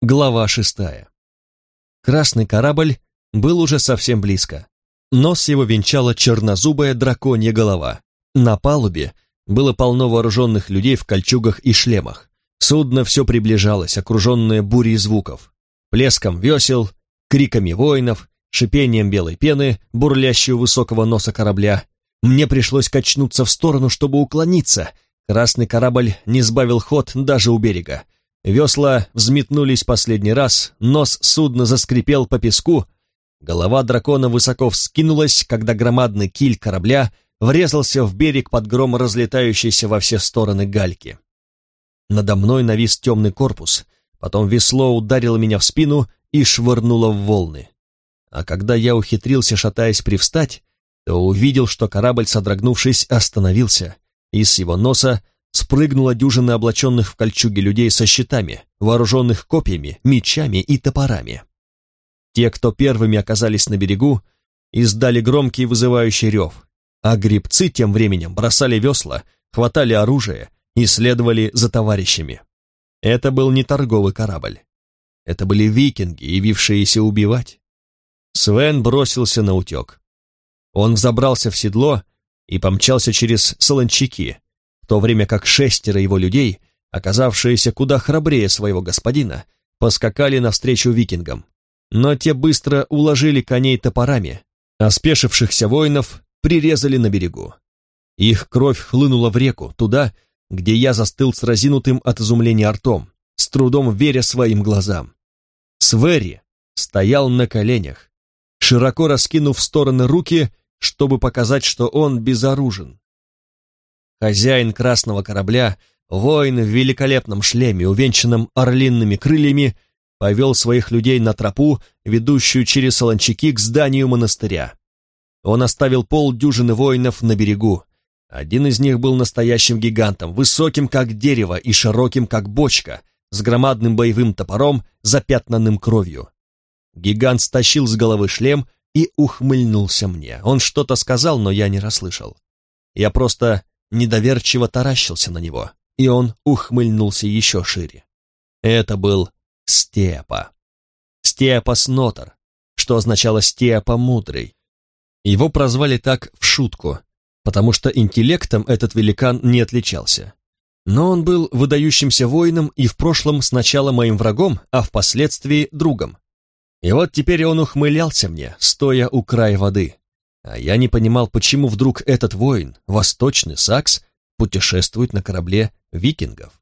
Глава шестая. Красный корабль был уже совсем близко. Нос его венчала чернозубая драконья голова. На палубе было полно вооруженных людей в кольчугах и шлемах. Судно все приближалось, окруженное бурей звуков. Плеском весел, криками воинов, шипением белой пены, бурлящей у высокого носа корабля. Мне пришлось качнуться в сторону, чтобы уклониться. Красный корабль не сбавил ход даже у берега. Весла взметнулись последний раз, нос судна заскрипел по песку, голова дракона высоко вскинулась, когда громадный киль корабля врезался в берег под гром разлетающейся во все стороны гальки. Надо мной навис темный корпус, потом весло ударило меня в спину и швырнуло в волны. А когда я ухитрился, шатаясь, привстать, то увидел, что корабль, содрогнувшись, остановился, и с его носа спрыгнула дюжина облаченных в кольчуги людей со щитами, вооруженных копьями, мечами и топорами. Те, кто первыми оказались на берегу, издали громкий вызывающий рев, а грибцы тем временем бросали весла, хватали оружие и следовали за товарищами. Это был не торговый корабль. Это были викинги, явившиеся убивать. Свен бросился на утек. Он взобрался в седло и помчался через солончаки, то время как шестеро его людей, оказавшиеся куда храбрее своего господина, поскакали навстречу викингам. Но те быстро уложили коней топорами, а спешившихся воинов прирезали на берегу. Их кровь хлынула в реку, туда, где я застыл с разинутым от изумления ртом, с трудом веря своим глазам. Свери стоял на коленях, широко раскинув в стороны руки, чтобы показать, что он безоружен. Хозяин красного корабля, воин в великолепном шлеме, увенчанном орлинными крыльями, повел своих людей на тропу, ведущую через солончаки к зданию монастыря. Он оставил полдюжины воинов на берегу. Один из них был настоящим гигантом, высоким как дерево и широким как бочка, с громадным боевым топором, запятнанным кровью. Гигант стащил с головы шлем и ухмыльнулся мне. Он что-то сказал, но я не расслышал. Я просто недоверчиво таращился на него, и он ухмыльнулся еще шире. Это был Степа. Степа Снотер, что означало Степа Мудрый. Его прозвали так в шутку, потому что интеллектом этот великан не отличался. Но он был выдающимся воином и в прошлом сначала моим врагом, а впоследствии другом. И вот теперь он ухмылялся мне, стоя у края воды, а я не понимал, почему вдруг этот воин, восточный сакс, путешествует на корабле викингов.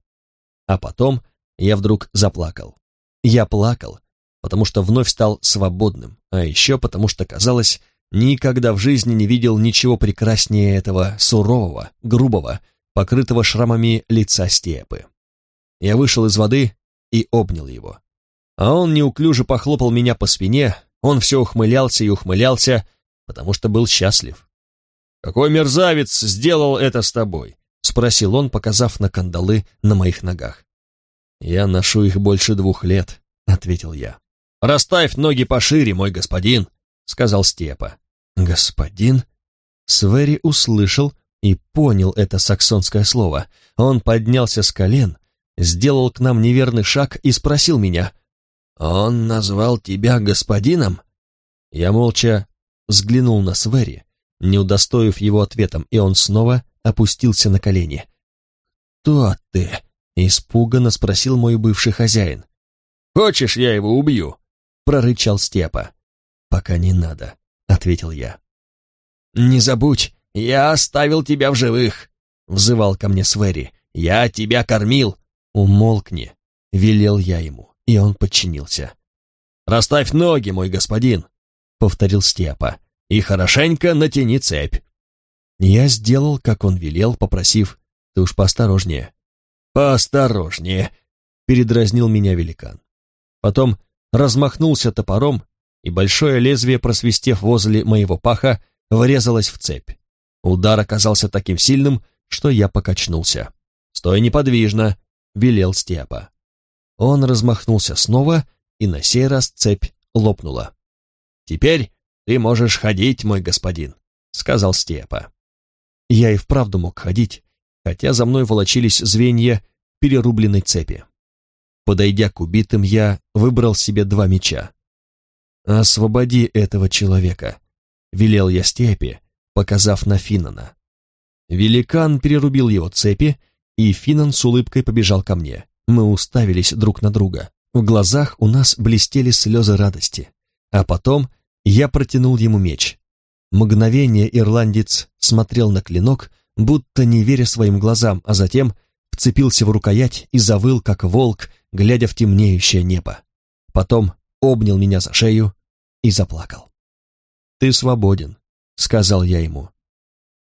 А потом я вдруг заплакал. Я плакал, потому что вновь стал свободным, а еще потому что, казалось, никогда в жизни не видел ничего прекраснее этого сурового, грубого, покрытого шрамами лица степы. Я вышел из воды и обнял его. А он неуклюже похлопал меня по спине, он все ухмылялся и ухмылялся, потому что был счастлив. «Какой мерзавец сделал это с тобой?» — спросил он, показав на кандалы на моих ногах. «Я ношу их больше двух лет», — ответил я. «Расставь ноги пошире, мой господин», — сказал Степа. «Господин?» Свери услышал и понял это саксонское слово. Он поднялся с колен, сделал к нам неверный шаг и спросил меня. «Он назвал тебя господином?» Я молча взглянул на Свери, не удостоив его ответом, и он снова опустился на колени. «Кто ты?» — испуганно спросил мой бывший хозяин. «Хочешь, я его убью?» — прорычал Степа. «Пока не надо», — ответил я. «Не забудь, я оставил тебя в живых», — взывал ко мне Свери. «Я тебя кормил». «Умолкни», — велел я ему, и он подчинился. «Расставь ноги, мой господин», — повторил Степа, — «и хорошенько натяни цепь». Я сделал, как он велел, попросив, «Ты уж поосторожнее». «Поосторожнее», — передразнил меня великан. Потом размахнулся топором, и большое лезвие, просвистев возле моего паха, врезалось в цепь. Удар оказался таким сильным, что я покачнулся. «Стой неподвижно», — велел Степа. Он размахнулся снова, и на сей раз цепь лопнула. «Теперь ты можешь ходить, мой господин», — сказал Степа. Я и вправду мог ходить, хотя за мной волочились звенья перерубленной цепи. Подойдя к убитым, я выбрал себе два меча. «Освободи этого человека», — велел я степи, показав на Финнана. Великан перерубил его цепи, и Финнан с улыбкой побежал ко мне. Мы уставились друг на друга. В глазах у нас блестели слезы радости. А потом я протянул ему меч. Мгновение ирландец смотрел на клинок, будто не веря своим глазам, а затем вцепился в рукоять и завыл, как волк, глядя в темнеющее небо. Потом обнял меня за шею и заплакал. «Ты свободен», — сказал я ему.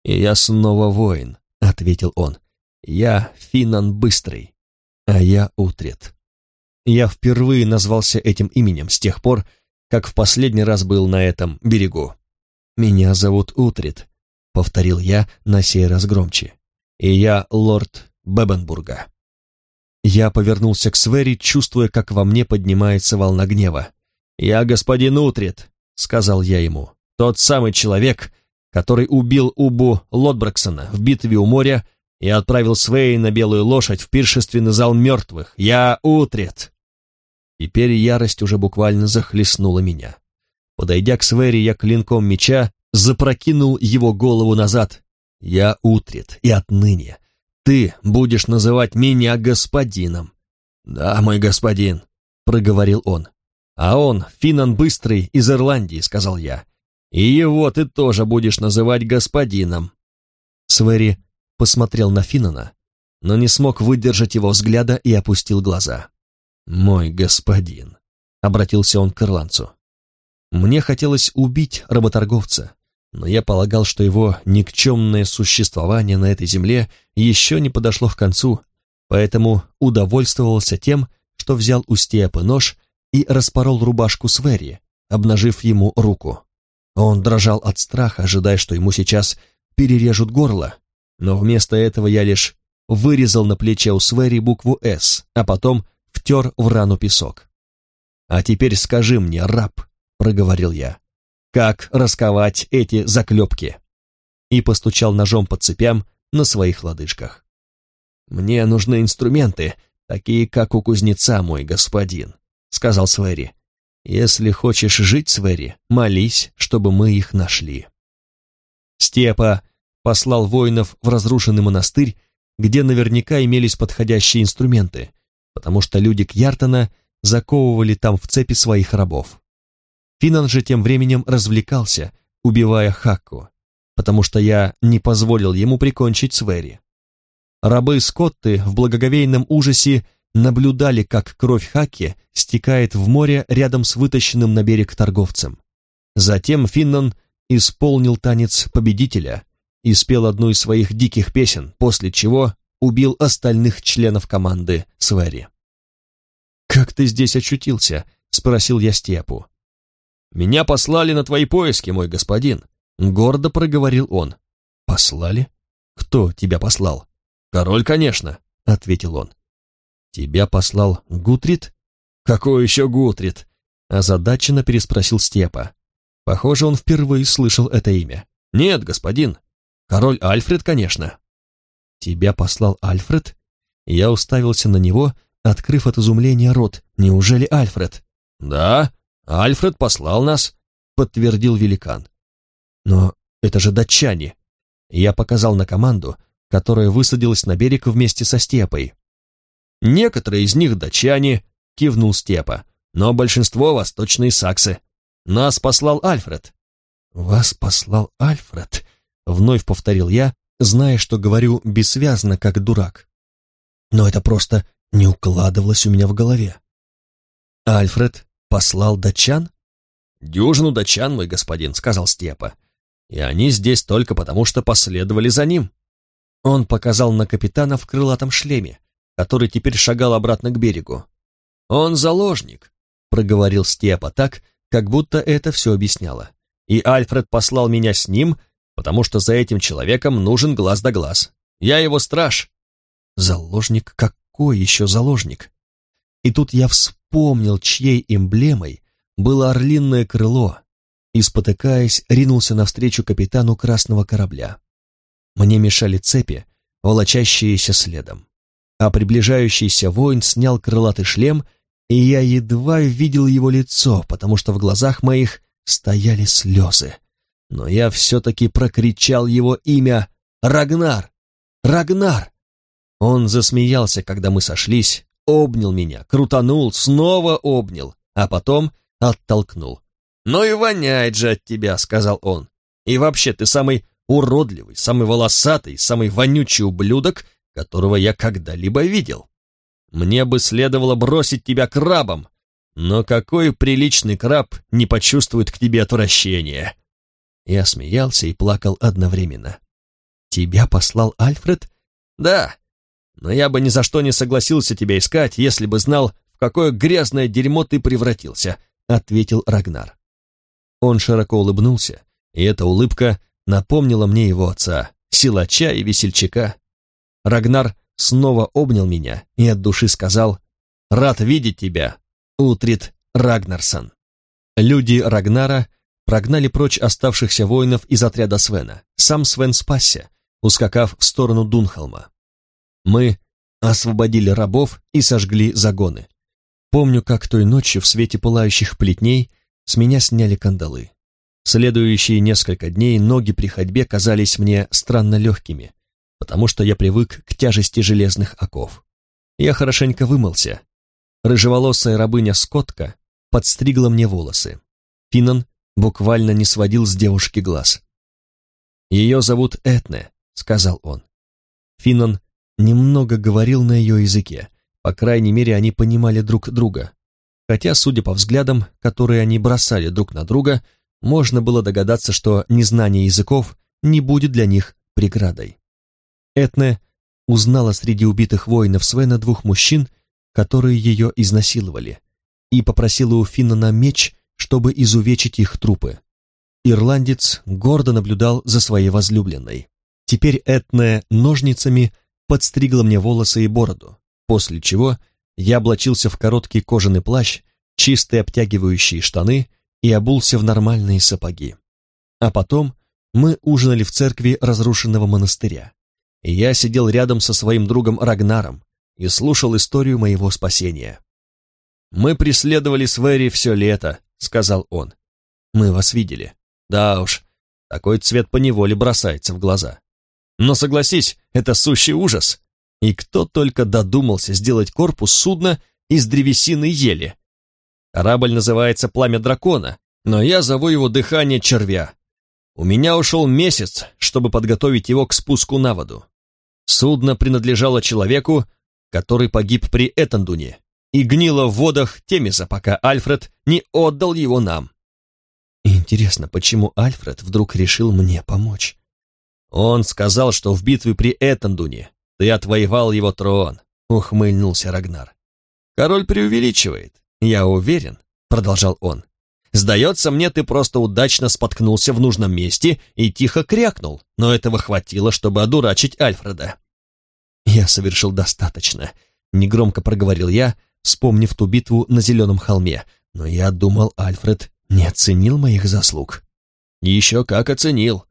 «И я снова воин», — ответил он. «Я Финан Быстрый, а я Утрет». Я впервые назвался этим именем с тех пор, как в последний раз был на этом берегу. «Меня зовут Утрит», — повторил я на сей раз громче. «И я лорд Бебенбурга». Я повернулся к Свери, чувствуя, как во мне поднимается волна гнева. «Я господин Утрит», — сказал я ему, — «тот самый человек, который убил Убу Лотбраксона в битве у моря и отправил Свей на белую лошадь в пиршественный зал мертвых. Я Утрит». Теперь ярость уже буквально захлестнула меня. Подойдя к Свери, я клинком меча запрокинул его голову назад. «Я Утрит, и отныне ты будешь называть меня господином». «Да, мой господин», — проговорил он. «А он, Финан Быстрый из Ирландии», — сказал я. «И его ты тоже будешь называть господином». Свери посмотрел на Финана, но не смог выдержать его взгляда и опустил глаза. «Мой господин», — обратился он к ирландцу. «Мне хотелось убить работорговца, но я полагал, что его никчемное существование на этой земле еще не подошло к концу, поэтому удовольствовался тем, что взял у Степа нож и распорол рубашку Свери, обнажив ему руку. Он дрожал от страха, ожидая, что ему сейчас перережут горло, но вместо этого я лишь вырезал на плече у Свери букву «С», а потом втер в рану песок. «А теперь скажи мне, раб», — проговорил я, — «как расковать эти заклепки?» И постучал ножом по цепям на своих лодыжках. «Мне нужны инструменты, такие, как у кузнеца, мой господин», — сказал Свери. «Если хочешь жить, Свери, молись, чтобы мы их нашли». Степа послал воинов в разрушенный монастырь, где наверняка имелись подходящие инструменты, потому что люди Кьяртона заковывали там в цепи своих рабов. Финан же тем временем развлекался, убивая Хакку, потому что я не позволил ему прикончить Свери. Рабы Скотты в благоговейном ужасе наблюдали, как кровь Хаки стекает в море рядом с вытащенным на берег торговцем. Затем Финнан исполнил танец победителя и спел одну из своих диких песен, после чего убил остальных членов команды Свери. «Как ты здесь очутился?» — спросил я Степу. «Меня послали на твои поиски, мой господин», — гордо проговорил он. «Послали? Кто тебя послал?» «Король, конечно», — ответил он. «Тебя послал Гутрид?» «Какой еще Гутрид?» — озадаченно переспросил Степа. Похоже, он впервые слышал это имя. «Нет, господин. Король Альфред, конечно». «Тебя послал Альфред?» Я уставился на него, открыв от изумления рот. «Неужели Альфред?» «Да, Альфред послал нас», — подтвердил великан. «Но это же датчане!» Я показал на команду, которая высадилась на берег вместе со Степой. «Некоторые из них датчане», — кивнул Степа, «но большинство восточные саксы. Нас послал Альфред». «Вас послал Альфред?» — вновь повторил я, зная, что говорю бессвязно, как дурак. Но это просто не укладывалось у меня в голове. Альфред послал датчан? «Дюжину датчан, мой господин», — сказал Степа. «И они здесь только потому, что последовали за ним». Он показал на капитана в крылатом шлеме, который теперь шагал обратно к берегу. «Он заложник», — проговорил Степа так, как будто это все объясняло. «И Альфред послал меня с ним, потому что за этим человеком нужен глаз да глаз. Я его страж». «Заложник? Какой еще заложник?» И тут я вспомнил, чьей эмблемой было орлиное крыло, и, спотыкаясь, ринулся навстречу капитану красного корабля. Мне мешали цепи, волочащиеся следом. а приближающийся воин снял крылатый шлем, и я едва видел его лицо, потому что в глазах моих стояли слезы. Но я все-таки прокричал его имя «Рагнар! Рагнар!» Он засмеялся, когда мы сошлись, обнял меня, крутанул, снова обнял, а потом оттолкнул. «Ну и воняет же от тебя», — сказал он. «И вообще, ты самый уродливый, самый волосатый, самый вонючий ублюдок, которого я когда-либо видел. Мне бы следовало бросить тебя крабом, но какой приличный краб не почувствует к тебе отвращения?» Я смеялся и плакал одновременно. «Тебя послал Альфред?» «Да, но я бы ни за что не согласился тебя искать, если бы знал, в какое грязное дерьмо ты превратился», — ответил Рагнар. Он широко улыбнулся, и эта улыбка напомнила мне его отца, силача и весельчака. Рагнар снова обнял меня и от души сказал «Рад видеть тебя, Утрит Рагнарсон». Люди Рагнара прогнали прочь оставшихся воинов из отряда Свена. Сам Свен спасся, ускакав в сторону Дунхолма. Мы освободили рабов и сожгли загоны. Помню, как той ночью в свете пылающих плетней с меня сняли кандалы. Следующие несколько дней ноги при ходьбе казались мне странно легкими, потому что я привык к тяжести железных оков. Я хорошенько вымылся. Рыжеволосая рабыня Скотка подстригла мне волосы. Финан буквально не сводил с девушки глаз. «Ее зовут Этне», — сказал он. Финан немного говорил на ее языке, по крайней мере, они понимали друг друга. Хотя, судя по взглядам, которые они бросали друг на друга, можно было догадаться, что незнание языков не будет для них преградой. Этне узнала среди убитых воинов Свена двух мужчин, которые ее изнасиловали, и попросила у Финнана меч, чтобы изувечить их трупы. Ирландец гордо наблюдал за своей возлюбленной. Теперь Этне ножницами подстригла мне волосы и бороду, после чего я облачился в короткий кожаный плащ, чистые обтягивающие штаны и обулся в нормальные сапоги. А потом мы ужинали в церкви разрушенного монастыря, я сидел рядом со своим другом Рагнаром и слушал историю моего спасения. «Мы преследовали Свери все лето», — сказал он. «Мы вас видели. Да уж, такой цвет поневоле бросается в глаза. Но согласись, это сущий ужас. И кто только додумался сделать корпус судна из древесины ели. Корабль называется «Пламя дракона», но я зову его «Дыхание червя». У меня ушел месяц, чтобы подготовить его к спуску на воду. Судно принадлежало человеку, который погиб при Этандуне и гнило в водах Темиза, пока Альфред не отдал его нам. Интересно, почему Альфред вдруг решил мне помочь? Он сказал, что в битве при Этандуне ты отвоевал его трон, ухмыльнулся Рагнар. Король преувеличивает, я уверен, продолжал он. Сдается мне, ты просто удачно споткнулся в нужном месте и тихо крякнул, но этого хватило, чтобы одурачить Альфреда. Я совершил достаточно, негромко проговорил я, вспомнив ту битву на Зеленом холме, но я думал, Альфред не оценил моих заслуг. Еще как оценил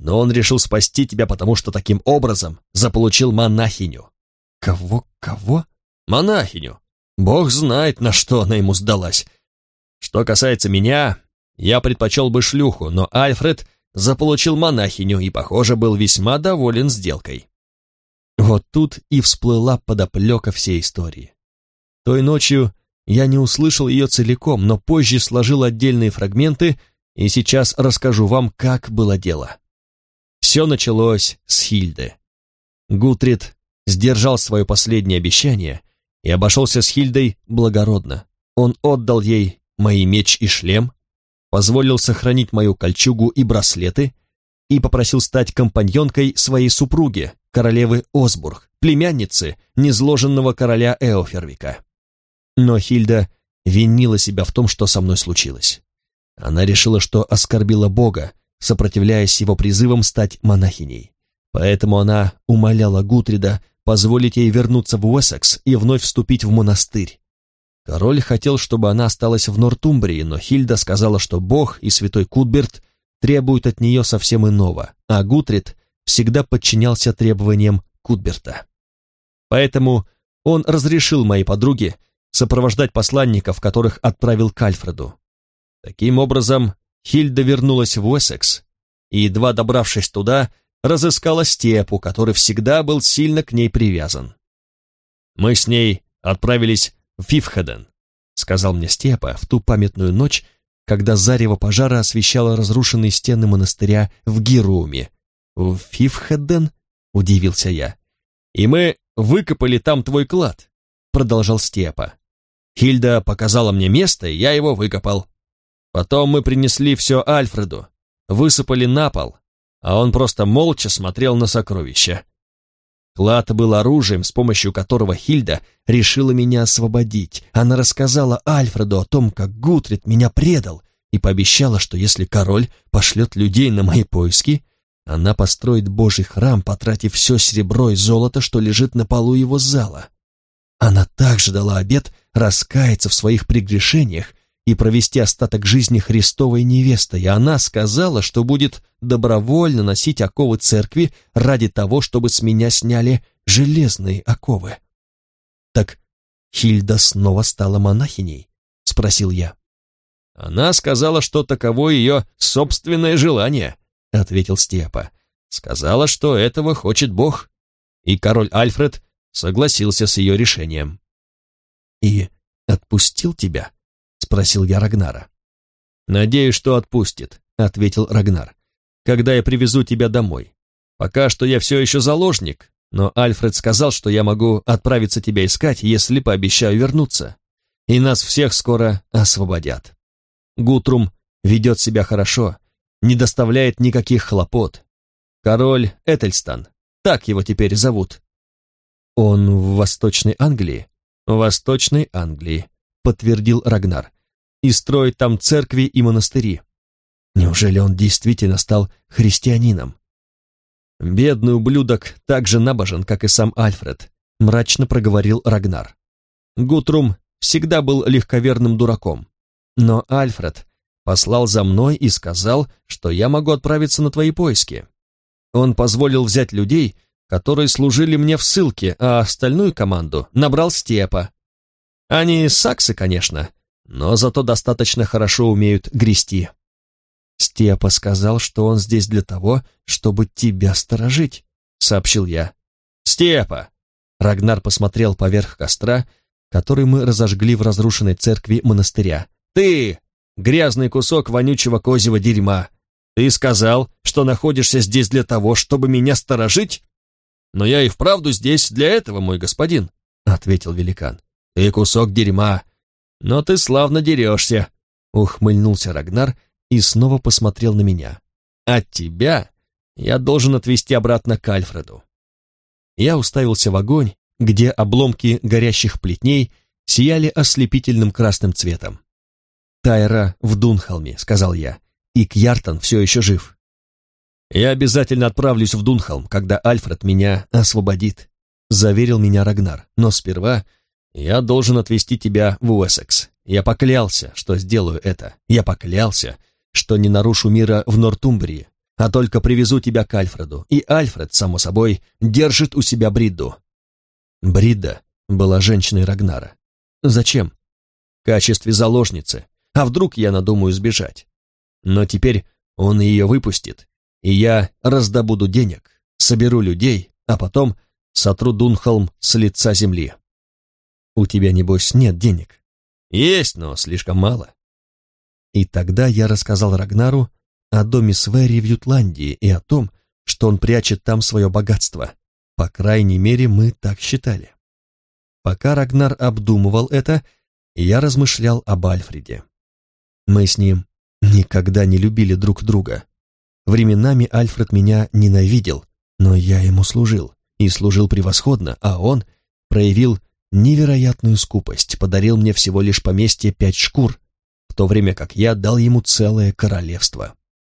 но он решил спасти тебя, потому что таким образом заполучил монахиню». «Кого, кого?» «Монахиню. Бог знает, на что она ему сдалась. Что касается меня, я предпочел бы шлюху, но Альфред заполучил монахиню и, похоже, был весьма доволен сделкой». Вот тут и всплыла подоплека всей истории. Той ночью я не услышал ее целиком, но позже сложил отдельные фрагменты и сейчас расскажу вам, как было дело. Все началось с Хильды. Гутрид сдержал свое последнее обещание и обошелся с Хильдой благородно. Он отдал ей мои меч и шлем, позволил сохранить мою кольчугу и браслеты и попросил стать компаньонкой своей супруги, королевы Осбург, племянницы незложенного короля Эофервика. Но Хильда винила себя в том, что со мной случилось. Она решила, что оскорбила Бога, сопротивляясь его призывам стать монахиней. Поэтому она умоляла Гутрида позволить ей вернуться в Уэссекс и вновь вступить в монастырь. Король хотел, чтобы она осталась в Нортумбрии, но Хильда сказала, что Бог и святой Кутберт требуют от нее совсем иного, а Гутрид всегда подчинялся требованиям Кутберта. Поэтому он разрешил моей подруге сопровождать посланников, которых отправил к Альфреду. Таким образом, Хильда вернулась в Уэссекс и, едва добравшись туда, разыскала Степу, который всегда был сильно к ней привязан. Мы с ней отправились в Фифхеден, сказал мне Степа в ту памятную ночь, когда зарево пожара освещало разрушенные стены монастыря в Гируме. «В Фифхеден?» — удивился я. «И мы выкопали там твой клад», — продолжал Степа. Хильда показала мне место, и я его выкопал. Потом мы принесли все Альфреду, высыпали на пол, а он просто молча смотрел на сокровища. Клад был оружием, с помощью которого Хильда решила меня освободить. Она рассказала Альфреду о том, как Гутрид меня предал, и пообещала, что если король пошлет людей на мои поиски, она построит Божий храм, потратив все серебро и золото, что лежит на полу его зала. Она также дала обет раскаяться в своих прегрешениях и провести остаток жизни Христовой невестой, и она сказала, что будет добровольно носить оковы церкви ради того, чтобы с меня сняли железные оковы. «Так Хильда снова стала монахиней?» — спросил я. «Она сказала, что таково ее собственное желание», — ответил Степа. «Сказала, что этого хочет Бог». И король Альфред согласился с ее решением. «И отпустил тебя?» — спросил я Рагнара. «Надеюсь, что отпустит», — ответил Рагнар когда я привезу тебя домой. Пока что я все еще заложник, но Альфред сказал, что я могу отправиться тебя искать, если пообещаю вернуться. И нас всех скоро освободят. Гутрум ведет себя хорошо, не доставляет никаких хлопот. Король Этельстан, так его теперь зовут. Он в Восточной Англии? Восточной Англии, подтвердил Рагнар. И строит там церкви и монастыри. Неужели он действительно стал христианином? Бедный ублюдок так же набожен, как и сам Альфред, мрачно проговорил Рагнар. Гутрум всегда был легковерным дураком, но Альфред послал за мной и сказал, что я могу отправиться на твои поиски. Он позволил взять людей, которые служили мне в ссылке, а остальную команду набрал Степа. Они саксы, конечно, но зато достаточно хорошо умеют грести. «Степа сказал, что он здесь для того, чтобы тебя сторожить», — сообщил я. «Степа!» Рагнар посмотрел поверх костра, который мы разожгли в разрушенной церкви монастыря. «Ты, грязный кусок вонючего козьего дерьма! Ты сказал, что находишься здесь для того, чтобы меня сторожить? Но я и вправду здесь для этого, мой господин», — ответил великан. «Ты кусок дерьма, но ты славно дерешься», — ухмыльнулся Рагнар, — и снова посмотрел на меня. «От тебя я должен отвезти обратно к Альфреду». Я уставился в огонь, где обломки горящих плетней сияли ослепительным красным цветом. «Тайра в Дунхолме», — сказал я, — «и Кьяртан все еще жив». «Я обязательно отправлюсь в Дунхолм, когда Альфред меня освободит», — заверил меня Рагнар, «но сперва я должен отвезти тебя в Уэссекс. Я поклялся, что сделаю это. Я поклялся, что не нарушу мира в Нортумбрии, а только привезу тебя к Альфреду, и Альфред, само собой, держит у себя Бридду». Бридда была женщиной Рагнара. «Зачем?» «В качестве заложницы. А вдруг я надумаю сбежать?» «Но теперь он ее выпустит, и я раздобуду денег, соберу людей, а потом сотру Дунхолм с лица земли». «У тебя, небось, нет денег?» «Есть, но слишком мало. И тогда я рассказал Рагнару о доме Свери в Ютландии и о том, что он прячет там свое богатство. По крайней мере, мы так считали. Пока Рагнар обдумывал это, я размышлял об Альфреде. Мы с ним никогда не любили друг друга. Временами Альфред меня ненавидел, но я ему служил, и служил превосходно, а он проявил невероятную скупость, подарил мне всего лишь поместье пять шкур, в то время как я дал ему целое королевство.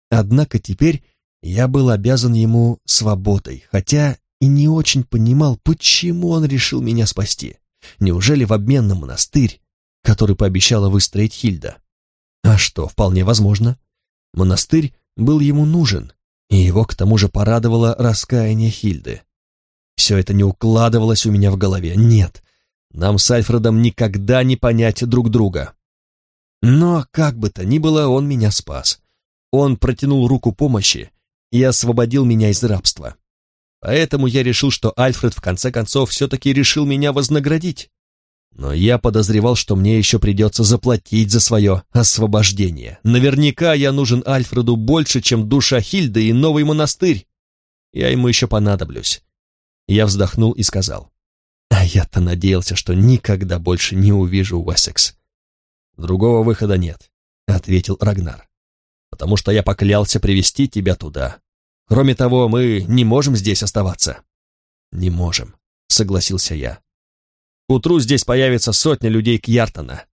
Однако теперь я был обязан ему свободой, хотя и не очень понимал, почему он решил меня спасти. Неужели в обмен на монастырь, который пообещала выстроить Хильда? А что, вполне возможно. Монастырь был ему нужен, и его к тому же порадовало раскаяние Хильды. Все это не укладывалось у меня в голове. Нет, нам с Альфредом никогда не понять друг друга. Но, как бы то ни было, он меня спас. Он протянул руку помощи и освободил меня из рабства. Поэтому я решил, что Альфред в конце концов все-таки решил меня вознаградить. Но я подозревал, что мне еще придется заплатить за свое освобождение. Наверняка я нужен Альфреду больше, чем душа Хильды и новый монастырь. Я ему еще понадоблюсь. Я вздохнул и сказал. А я-то надеялся, что никогда больше не увижу Уэссекс. Другого выхода нет, ответил Рагнар. Потому что я поклялся привести тебя туда. Кроме того, мы не можем здесь оставаться. Не можем, согласился я. К утру здесь появится сотня людей Кьяртона.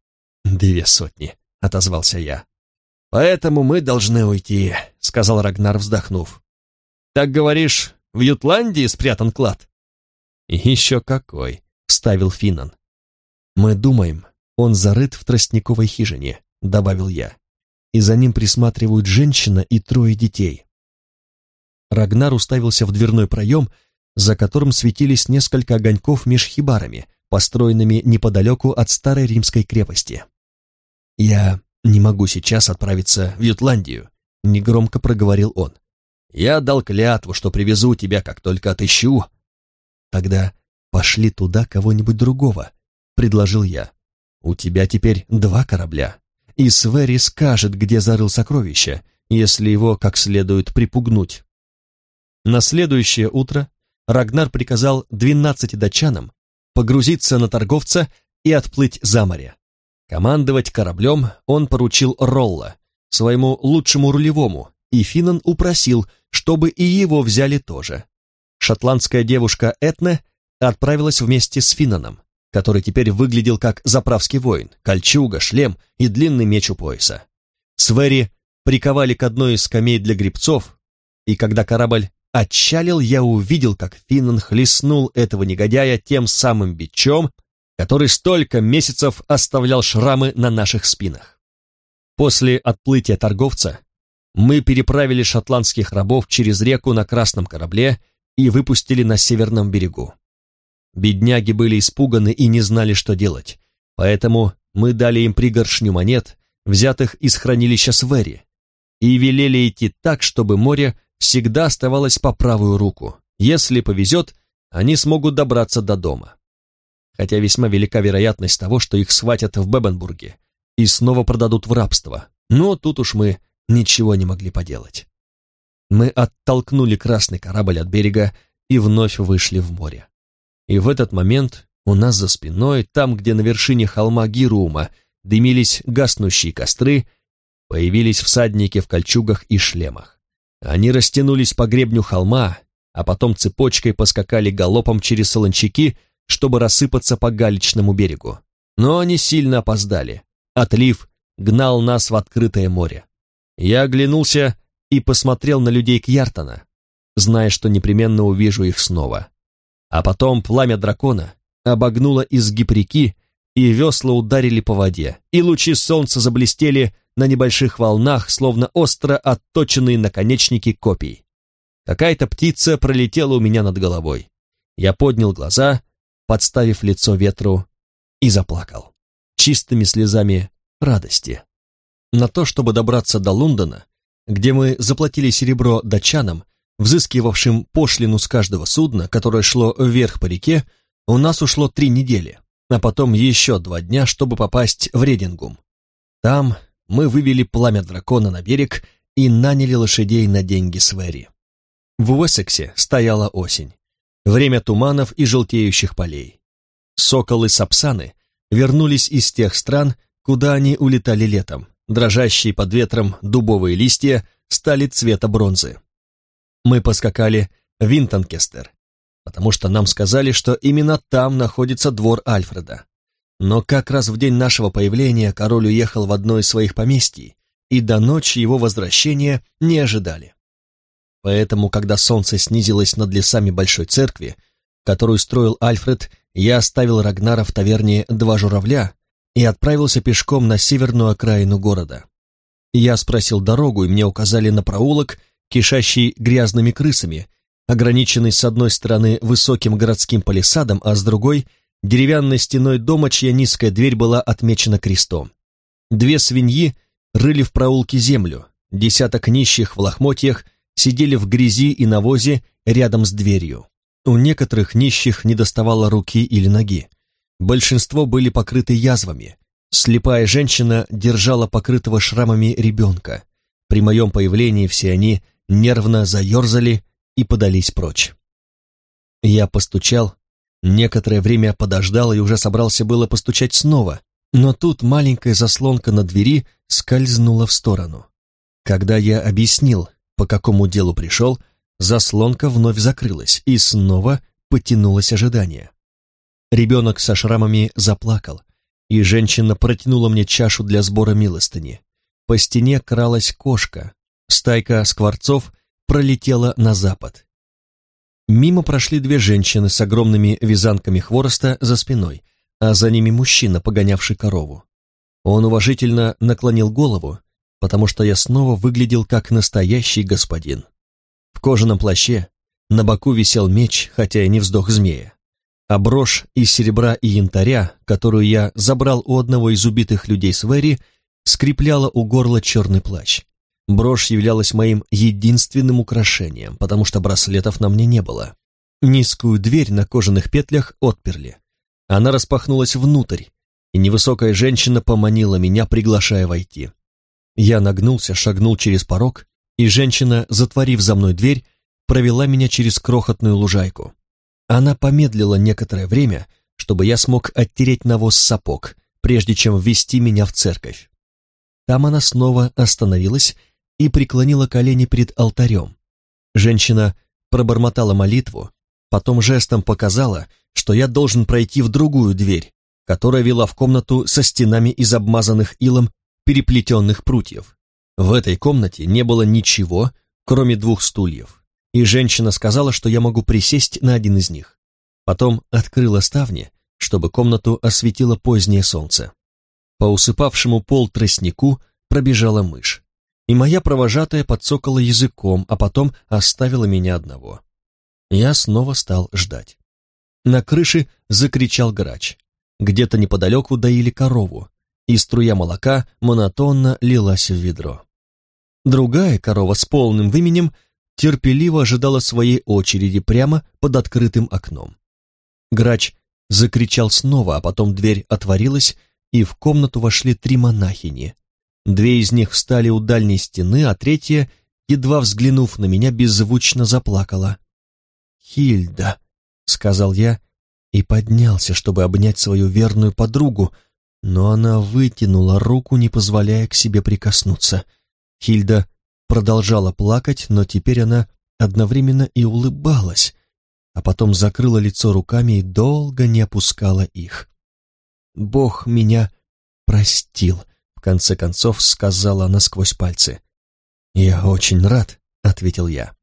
Две сотни, отозвался я. Поэтому мы должны уйти, сказал Рагнар, вздохнув. Так говоришь, в Ютландии спрятан клад? еще какой, вставил Финнан. Мы думаем, он зарыт в тростниковой хижине, добавил я. И за ним присматривают женщина и трое детей. Рагнар уставился в дверной проем, за которым светились несколько огоньков меж хибарами, построенными неподалеку от старой римской крепости. «Я не могу сейчас отправиться в Ютландию», — негромко проговорил он. «Я дал клятву, что привезу тебя, как только отыщу». «Тогда пошли туда кого-нибудь другого», — предложил я. «У тебя теперь два корабля, и Свери скажет, где зарыл сокровища, если его как следует припугнуть». На следующее утро Рагнар приказал двенадцати датчанам погрузиться на торговца и отплыть за море. Командовать кораблем он поручил Ролла, своему лучшему рулевому, и Финнан упросил, чтобы и его взяли тоже. Шотландская девушка Этне отправилась вместе с Финнаном, который теперь выглядел как заправский воин, кольчуга, шлем и длинный меч у пояса. Свери приковали к одной из скамей для грибцов, и когда корабль отчалил, я увидел, как Финнан хлестнул этого негодяя тем самым бичом, который столько месяцев оставлял шрамы на наших спинах. После отплытия торговца мы переправили шотландских рабов через реку на красном корабле и выпустили на северном берегу. Бедняги были испуганы и не знали, что делать, поэтому мы дали им пригоршню монет, взятых из хранилища Свери, и велели идти так, чтобы море всегда оставалась по правую руку. Если повезет, они смогут добраться до дома. Хотя весьма велика вероятность того, что их схватят в Бебенбурге и снова продадут в рабство. Но тут уж мы ничего не могли поделать. Мы оттолкнули красный корабль от берега и вновь вышли в море. И в этот момент у нас за спиной, там, где на вершине холма Гирума дымились гаснущие костры, появились всадники в кольчугах и шлемах. Они растянулись по гребню холма, а потом цепочкой поскакали галопом через солончаки, чтобы рассыпаться по галечному берегу. Но они сильно опоздали. Отлив гнал нас в открытое море. Я оглянулся и посмотрел на людей Кьяртона, зная, что непременно увижу их снова. А потом пламя дракона обогнуло изгиб реки, и весла ударили по воде, и лучи солнца заблестели на небольших волнах, словно остро отточенные наконечники копий. Какая-то птица пролетела у меня над головой. Я поднял глаза, подставив лицо ветру, и заплакал. Чистыми слезами радости. На то, чтобы добраться до Лондона, где мы заплатили серебро датчанам, взыскивавшим пошлину с каждого судна, которое шло вверх по реке, у нас ушло три недели, а потом еще два дня, чтобы попасть в Редингум. Там мы вывели пламя дракона на берег и наняли лошадей на деньги Свери. В Уэссексе стояла осень, время туманов и желтеющих полей. Соколы-сапсаны вернулись из тех стран, куда они улетали летом. Дрожащие под ветром дубовые листья стали цвета бронзы. Мы поскакали в Винтонкестер, потому что нам сказали, что именно там находится двор Альфреда. Но как раз в день нашего появления король уехал в одно из своих поместий, и до ночи его возвращения не ожидали. Поэтому, когда солнце снизилось над лесами Большой Церкви, которую строил Альфред, я оставил Рагнара в таверне «Два журавля» и отправился пешком на северную окраину города. Я спросил дорогу, и мне указали на проулок, кишащий грязными крысами, ограниченный с одной стороны высоким городским палисадом, а с другой — деревянной стеной дома, чья низкая дверь была отмечена крестом. Две свиньи рыли в проулке землю, десяток нищих в лохмотьях сидели в грязи и навозе рядом с дверью. У некоторых нищих не доставало руки или ноги. Большинство были покрыты язвами. Слепая женщина держала покрытого шрамами ребенка. При моем появлении все они нервно заерзали и подались прочь. Я постучал, некоторое время подождал и уже собрался было постучать снова, но тут маленькая заслонка на двери скользнула в сторону. Когда я объяснил, по какому делу пришел, заслонка вновь закрылась, и снова потянулось ожидание. Ребенок со шрамами заплакал, и женщина протянула мне чашу для сбора милостыни. По стене кралась кошка, стайка скворцов пролетела на запад. Мимо прошли две женщины с огромными вязанками хвороста за спиной, а за ними мужчина, погонявший корову. Он уважительно наклонил голову, потому что я снова выглядел как настоящий господин. В кожаном плаще на боку висел меч, хотя и не вздох змея. А брошь из серебра и янтаря, которую я забрал у одного из убитых людей с Вэри, скрепляла у горла черный плащ. Брошь являлась моим единственным украшением, потому что браслетов на мне не было. Низкую дверь на кожаных петлях отперли. Она распахнулась внутрь, и невысокая женщина поманила меня, приглашая войти. Я нагнулся, шагнул через порог, и женщина, затворив за мной дверь, провела меня через крохотную лужайку. Она помедлила некоторое время, чтобы я смог оттереть навоз сапог, прежде чем ввести меня в церковь. Там она снова остановилась и преклонила колени перед алтарем. Женщина пробормотала молитву, потом жестом показала, что я должен пройти в другую дверь, которая вела в комнату со стенами из обмазанных илом переплетенных прутьев. В этой комнате не было ничего, кроме двух стульев, и женщина сказала, что я могу присесть на один из них. Потом открыла ставни, чтобы комнату осветило позднее солнце. По усыпавшему пол тростнику пробежала мышь, и моя провожатая подсокала языком, а потом оставила меня одного. Я снова стал ждать. На крыше закричал грач. Где-то неподалеку доили корову, и струя молока монотонно лилась в ведро. Другая корова с полным выменем терпеливо ожидала своей очереди прямо под открытым окном. Грач закричал снова, а потом дверь отворилась, и в комнату вошли три монахини. Две из них встали у дальней стены, а третья, едва взглянув на меня, беззвучно заплакала. «Хильда», — сказал я, и поднялся, чтобы обнять свою верную подругу, но она вытянула руку, не позволяя к себе прикоснуться — Хильда продолжала плакать, но теперь она одновременно и улыбалась, а потом закрыла лицо руками и долго не опускала их. «Бог меня простил», — в конце концов сказала она сквозь пальцы. «Я очень рад», — ответил я.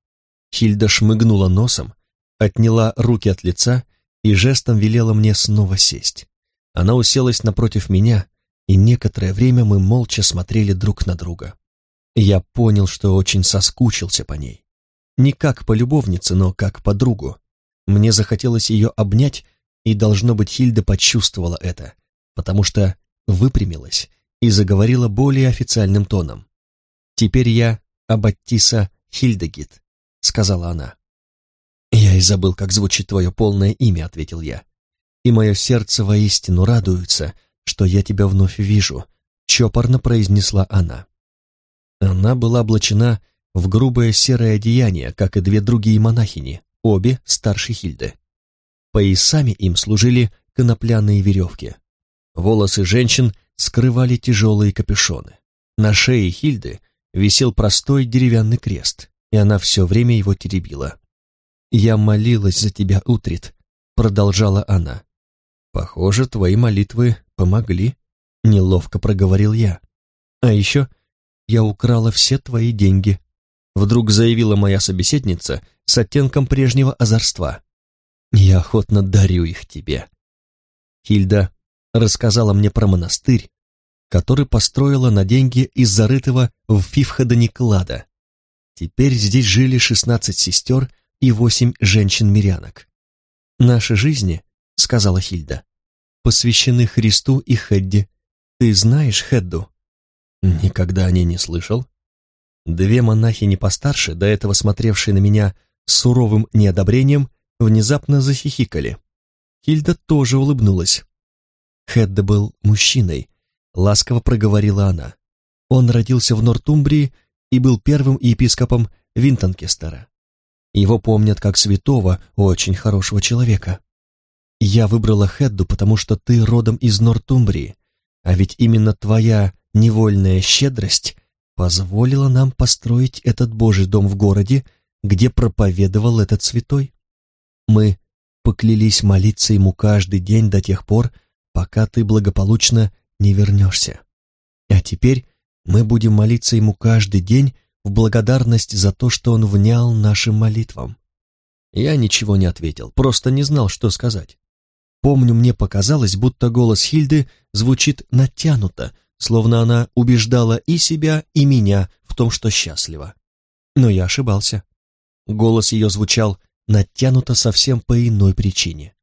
Хильда шмыгнула носом, отняла руки от лица и жестом велела мне снова сесть. Она уселась напротив меня, и некоторое время мы молча смотрели друг на друга. Я понял, что очень соскучился по ней. Не как по любовнице, но как по другу. Мне захотелось ее обнять, и, должно быть, Хильда почувствовала это, потому что выпрямилась и заговорила более официальным тоном. «Теперь я Аббатиса Хильдегит», — сказала она. «Я и забыл, как звучит твое полное имя», — ответил я. «И мое сердце воистину радуется, что я тебя вновь вижу», — чопорно произнесла она. Она была облачена в грубое серое одеяние, как и две другие монахини, обе старше Хильды. Поясами им служили конопляные веревки. Волосы женщин скрывали тяжелые капюшоны. На шее Хильды висел простой деревянный крест, и она все время его теребила. «Я молилась за тебя, Утрит», — продолжала она. «Похоже, твои молитвы помогли», — неловко проговорил я. «А еще я украла все твои деньги», — вдруг заявила моя собеседница с оттенком прежнего озорства. «Я охотно дарю их тебе». Хильда рассказала мне про монастырь, который построила на деньги из зарытого в Фифхадане клада. Теперь здесь жили шестнадцать сестер, и восемь женщин-мирянок. «Наши жизни, — сказала Хильда, — посвящены Христу и Хедди. Ты знаешь Хедду?» Никогда о ней не слышал. Две монахини постарше, до этого смотревшие на меня с суровым неодобрением, внезапно захихикали. Хильда тоже улыбнулась. Хедда был мужчиной, ласково проговорила она. Он родился в Нортумбрии и был первым епископом Винтонкестера. Его помнят как святого, очень хорошего человека. Я выбрала Хедду, потому что ты родом из Нортумбрии, а ведь именно твоя невольная щедрость позволила нам построить этот Божий дом в городе, где проповедовал этот святой. Мы поклялись молиться ему каждый день до тех пор, пока ты благополучно не вернешься. А теперь мы будем молиться ему каждый день в благодарность за то, что он внял нашим молитвам. Я ничего не ответил, просто не знал, что сказать. Помню, мне показалось, будто голос Хильды звучит натянуто, словно она убеждала и себя, и меня в том, что счастлива. Но я ошибался. Голос ее звучал натянуто совсем по иной причине.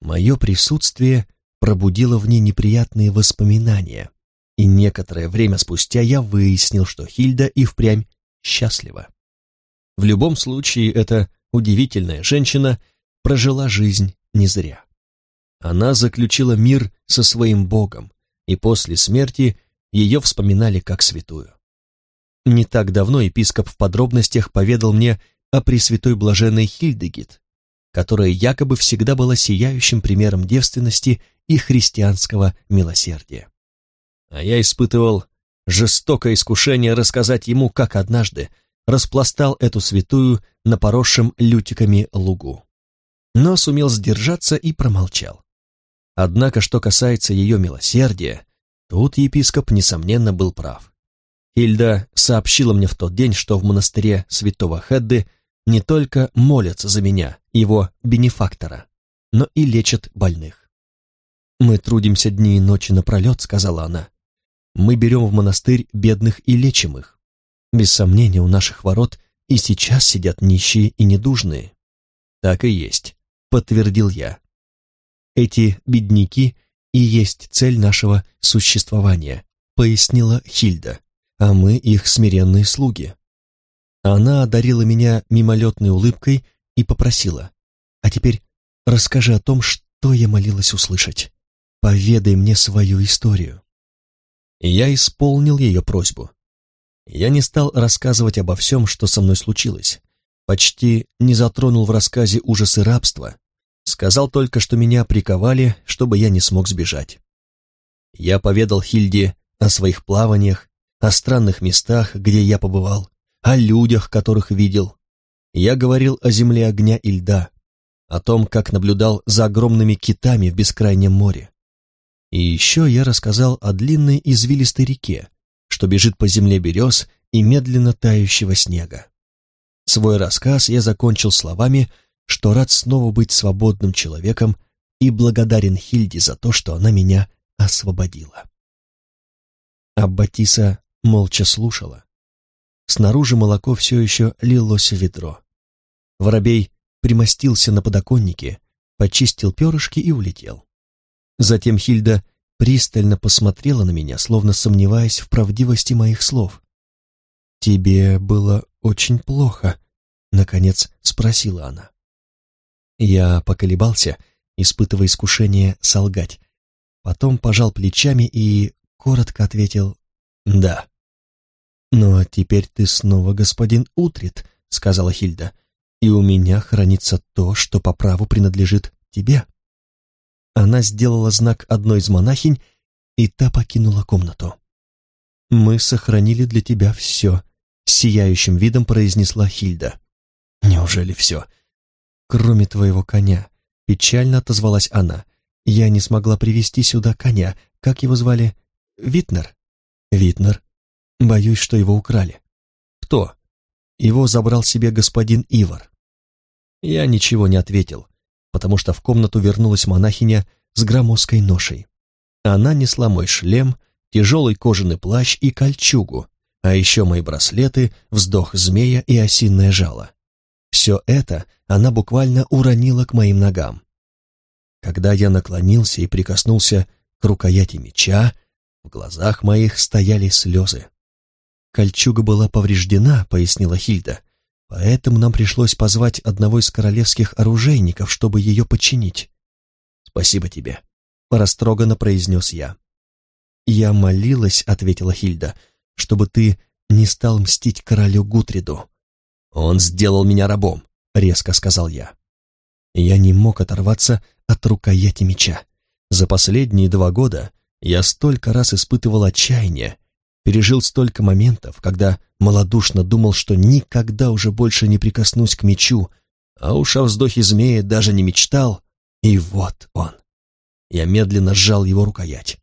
Мое присутствие пробудило в ней неприятные воспоминания, и некоторое время спустя я выяснил, что Хильда и впрямь счастлива. В любом случае, эта удивительная женщина прожила жизнь не зря. Она заключила мир со своим Богом, и после смерти ее вспоминали как святую. Не так давно епископ в подробностях поведал мне о Пресвятой Блаженной Хильдегит, которая якобы всегда была сияющим примером девственности и христианского милосердия. А я испытывал жестокое искушение рассказать ему, как однажды распластал эту святую на поросшем лютиками лугу. Но сумел сдержаться и промолчал. Однако, что касается ее милосердия, тут епископ, несомненно, был прав. Хильда сообщила мне в тот день, что в монастыре святого Хедды не только молятся за меня, его бенефактора, но и лечат больных. «Мы трудимся дни и ночи напролет», — сказала она. «Мы берем в монастырь бедных и лечим их. Без сомнения, у наших ворот и сейчас сидят нищие и недужные». «Так и есть», — подтвердил я. «Эти бедняки и есть цель нашего существования», — пояснила Хильда, «а мы их смиренные слуги». Она одарила меня мимолетной улыбкой и попросила, «А теперь расскажи о том, что я молилась услышать. Поведай мне свою историю». Я исполнил ее просьбу. Я не стал рассказывать обо всем, что со мной случилось. Почти не затронул в рассказе ужасы рабства. Сказал только, что меня приковали, чтобы я не смог сбежать. Я поведал Хильде о своих плаваниях, о странных местах, где я побывал, о людях, которых видел. Я говорил о земле огня и льда, о том, как наблюдал за огромными китами в бескрайнем море. И еще я рассказал о длинной извилистой реке, что бежит по земле берез и медленно тающего снега. Свой рассказ я закончил словами, что рад снова быть свободным человеком и благодарен Хильде за то, что она меня освободила. Аббатиса молча слушала, Снаружи молоко все еще лилось в ведро. Воробей примостился на подоконнике, почистил перышки и улетел. Затем Хильда пристально посмотрела на меня, словно сомневаясь в правдивости моих слов. «Тебе было очень плохо», — наконец спросила она. Я поколебался, испытывая искушение солгать. Потом пожал плечами и коротко ответил «да». «Ну а теперь ты снова господин Утрит», — сказала Хильда, «и у меня хранится то, что по праву принадлежит тебе». Она сделала знак одной из монахинь, и та покинула комнату. «Мы сохранили для тебя все», — сияющим видом произнесла Хильда. «Неужели все?» «Кроме твоего коня», — печально отозвалась она. «Я не смогла привести сюда коня. Как его звали? Витнер?» «Витнер», Боюсь, что его украли. Кто? Его забрал себе господин Ивар. Я ничего не ответил, потому что в комнату вернулась монахиня с громоздкой ношей. Она несла мой шлем, тяжелый кожаный плащ и кольчугу, а еще мои браслеты, вздох змея и осиное жало. Все это она буквально уронила к моим ногам. Когда я наклонился и прикоснулся к рукояти меча, в глазах моих стояли слезы. «Кольчуга была повреждена», — пояснила Хильда, «поэтому нам пришлось позвать одного из королевских оружейников, чтобы ее починить». «Спасибо тебе», — растроганно произнес я. «Я молилась», — ответила Хильда, «чтобы ты не стал мстить королю Гутриду». «Он сделал меня рабом», — резко сказал я. Я не мог оторваться от рукояти меча. За последние два года я столько раз испытывал отчаяние, пережил столько моментов, когда малодушно думал, что никогда уже больше не прикоснусь к мечу, а уж о вздохе змея даже не мечтал, и вот он. Я медленно сжал его рукоять.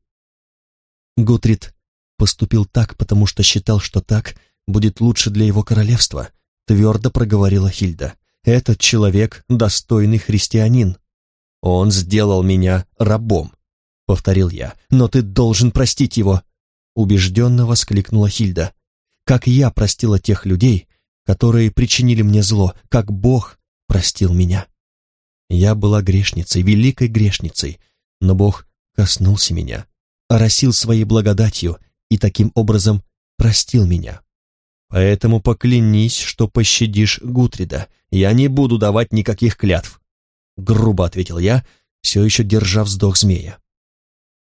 Гутрид поступил так, потому что считал, что так будет лучше для его королевства, твердо проговорила Хильда. Этот человек — достойный христианин. Он сделал меня рабом, повторил я, но ты должен простить его, убежденно воскликнула Хильда. Как я простила тех людей, которые причинили мне зло, как Бог простил меня. Я была грешницей, великой грешницей, но Бог коснулся меня, оросил своей благодатью и таким образом простил меня. Поэтому поклянись, что пощадишь Гутрида. Я не буду давать никаких клятв. Грубо ответил я, все еще держа вздох змея.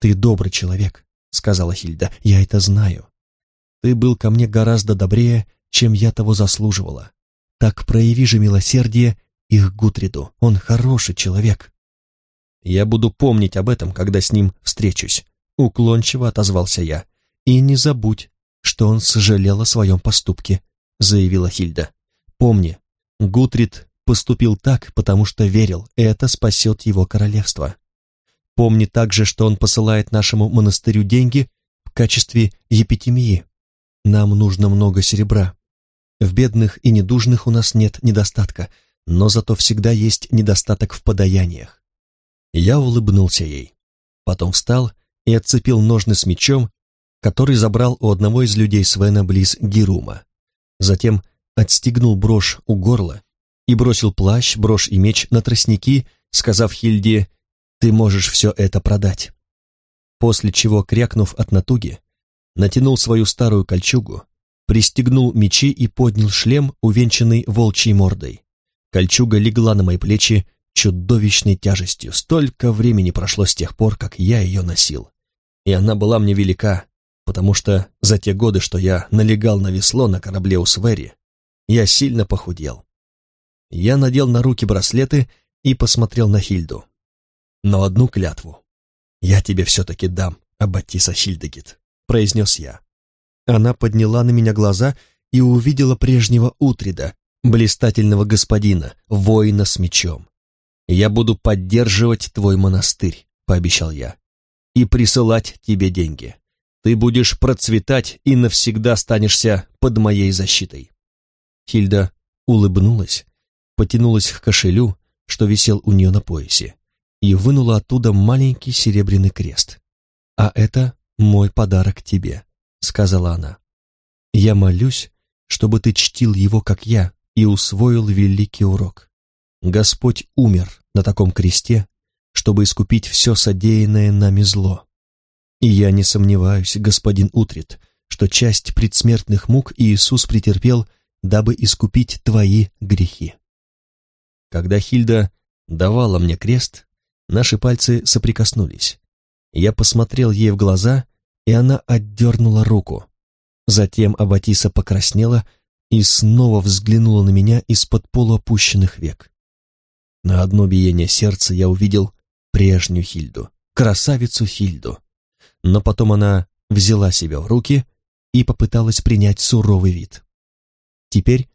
Ты добрый человек, сказала Хильда, я это знаю. Ты был ко мне гораздо добрее, чем я того заслуживала. Так прояви же милосердие их Гутриду. Он хороший человек. Я буду помнить об этом, когда с ним встречусь, уклончиво отозвался я. И не забудь, что он сожалел о своем поступке, заявила Хильда. Помни, Гутрид поступил так, потому что верил, это спасет его королевство. Помни также, что он посылает нашему монастырю деньги в качестве епитемии. Нам нужно много серебра. В бедных и недужных у нас нет недостатка, но зато всегда есть недостаток в подаяниях. Я улыбнулся ей. Потом встал и отцепил ножны с мечом, который забрал у одного из людей Свена близ Герума. Затем отстегнул брошь у горла и бросил плащ, брошь и меч на тростники, сказав Хильде «Ты можешь все это продать». После чего, крякнув от натуги, натянул свою старую кольчугу, пристегнул мечи и поднял шлем, увенчанный волчьей мордой. Кольчуга легла на мои плечи чудовищной тяжестью. Столько времени прошло с тех пор, как я ее носил. И она была мне велика, потому что за те годы, что я налегал на весло на корабле у Свери, я сильно похудел. Я надел на руки браслеты и посмотрел на Хильду. Но одну клятву. «Я тебе все-таки дам, Аббатиса Хильдегит», — произнес я. Она подняла на меня глаза и увидела прежнего Утрида, блистательного господина, воина с мечом. «Я буду поддерживать твой монастырь», — пообещал я, — «и присылать тебе деньги ты будешь процветать и навсегда станешься под моей защитой». Хильда улыбнулась, потянулась к кошелю, что висел у нее на поясе, и вынула оттуда маленький серебряный крест. «А это мой подарок тебе», — сказала она. «Я молюсь, чтобы ты чтил его, как я, и усвоил великий урок. Господь умер на таком кресте, чтобы искупить все содеянное нами зло. И я не сомневаюсь, господин Утрит, что часть предсмертных мук Иисус претерпел, дабы искупить твои грехи. Когда Хильда давала мне крест, наши пальцы соприкоснулись. Я посмотрел ей в глаза, и она отдернула руку. Затем Аббатиса покраснела и снова взглянула на меня из-под полуопущенных век. На одно биение сердца я увидел прежнюю Хильду, красавицу Хильду, но потом она взяла себя в руки и попыталась принять суровый вид. «Теперь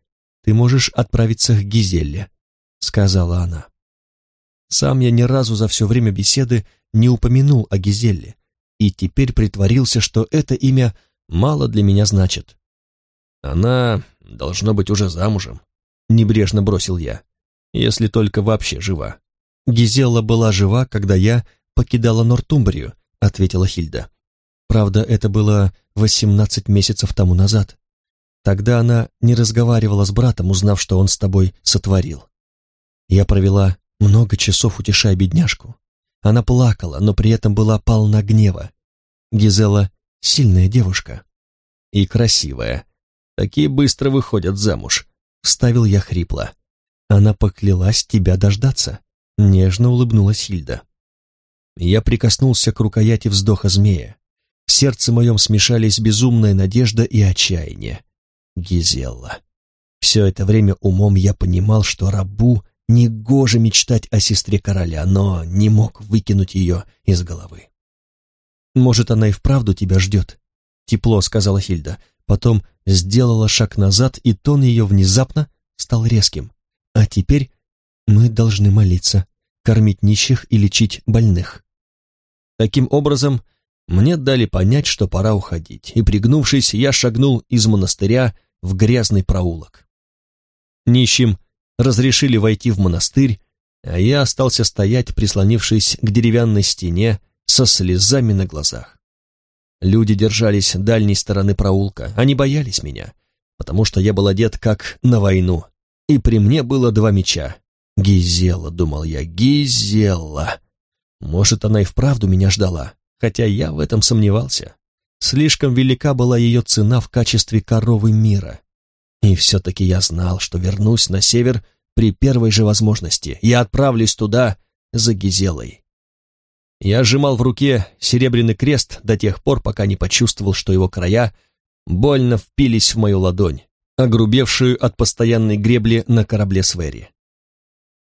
ты можешь отправиться к Гизелле», — сказала она. Сам я ни разу за все время беседы не упомянул о Гизелле, и теперь притворился, что это имя мало для меня значит. «Она, должно быть, уже замужем», — небрежно бросил я, «если только вообще жива». Гизелла была жива, когда я покидала Нортумбрию, — ответила Хильда. «Правда, это было восемнадцать месяцев тому назад. Тогда она не разговаривала с братом, узнав, что он с тобой сотворил. Я провела много часов, утешая бедняжку. Она плакала, но при этом была полна гнева. Гизела — сильная девушка. И красивая. Такие быстро выходят замуж. Вставил я хрипло. Она поклялась тебя дождаться. Нежно улыбнулась Хильда. Я прикоснулся к рукояти вздоха змея. В сердце моем смешались безумная надежда и отчаяние. Гизелла. Все это время умом я понимал, что рабу негоже мечтать о сестре короля, но не мог выкинуть ее из головы. «Может, она и вправду тебя ждет?» — тепло сказала Хильда. Потом сделала шаг назад, и тон ее внезапно стал резким. «А теперь мы должны молиться, кормить нищих и лечить больных». Таким образом, мне дали понять, что пора уходить, и, пригнувшись, я шагнул из монастыря в грязный проулок. Нищим разрешили войти в монастырь, а я остался стоять, прислонившись к деревянной стене со слезами на глазах. Люди держались дальней стороны проулка, они боялись меня, потому что я был одет как на войну, и при мне было два меча. Гизела, думал я, Гизела. Может, она и вправду меня ждала, хотя я в этом сомневался. Слишком велика была ее цена в качестве коровы мира. И все-таки я знал, что вернусь на север при первой же возможности. Я отправлюсь туда за Гизелой. Я сжимал в руке серебряный крест до тех пор, пока не почувствовал, что его края больно впились в мою ладонь, огрубевшую от постоянной гребли на корабле Свери.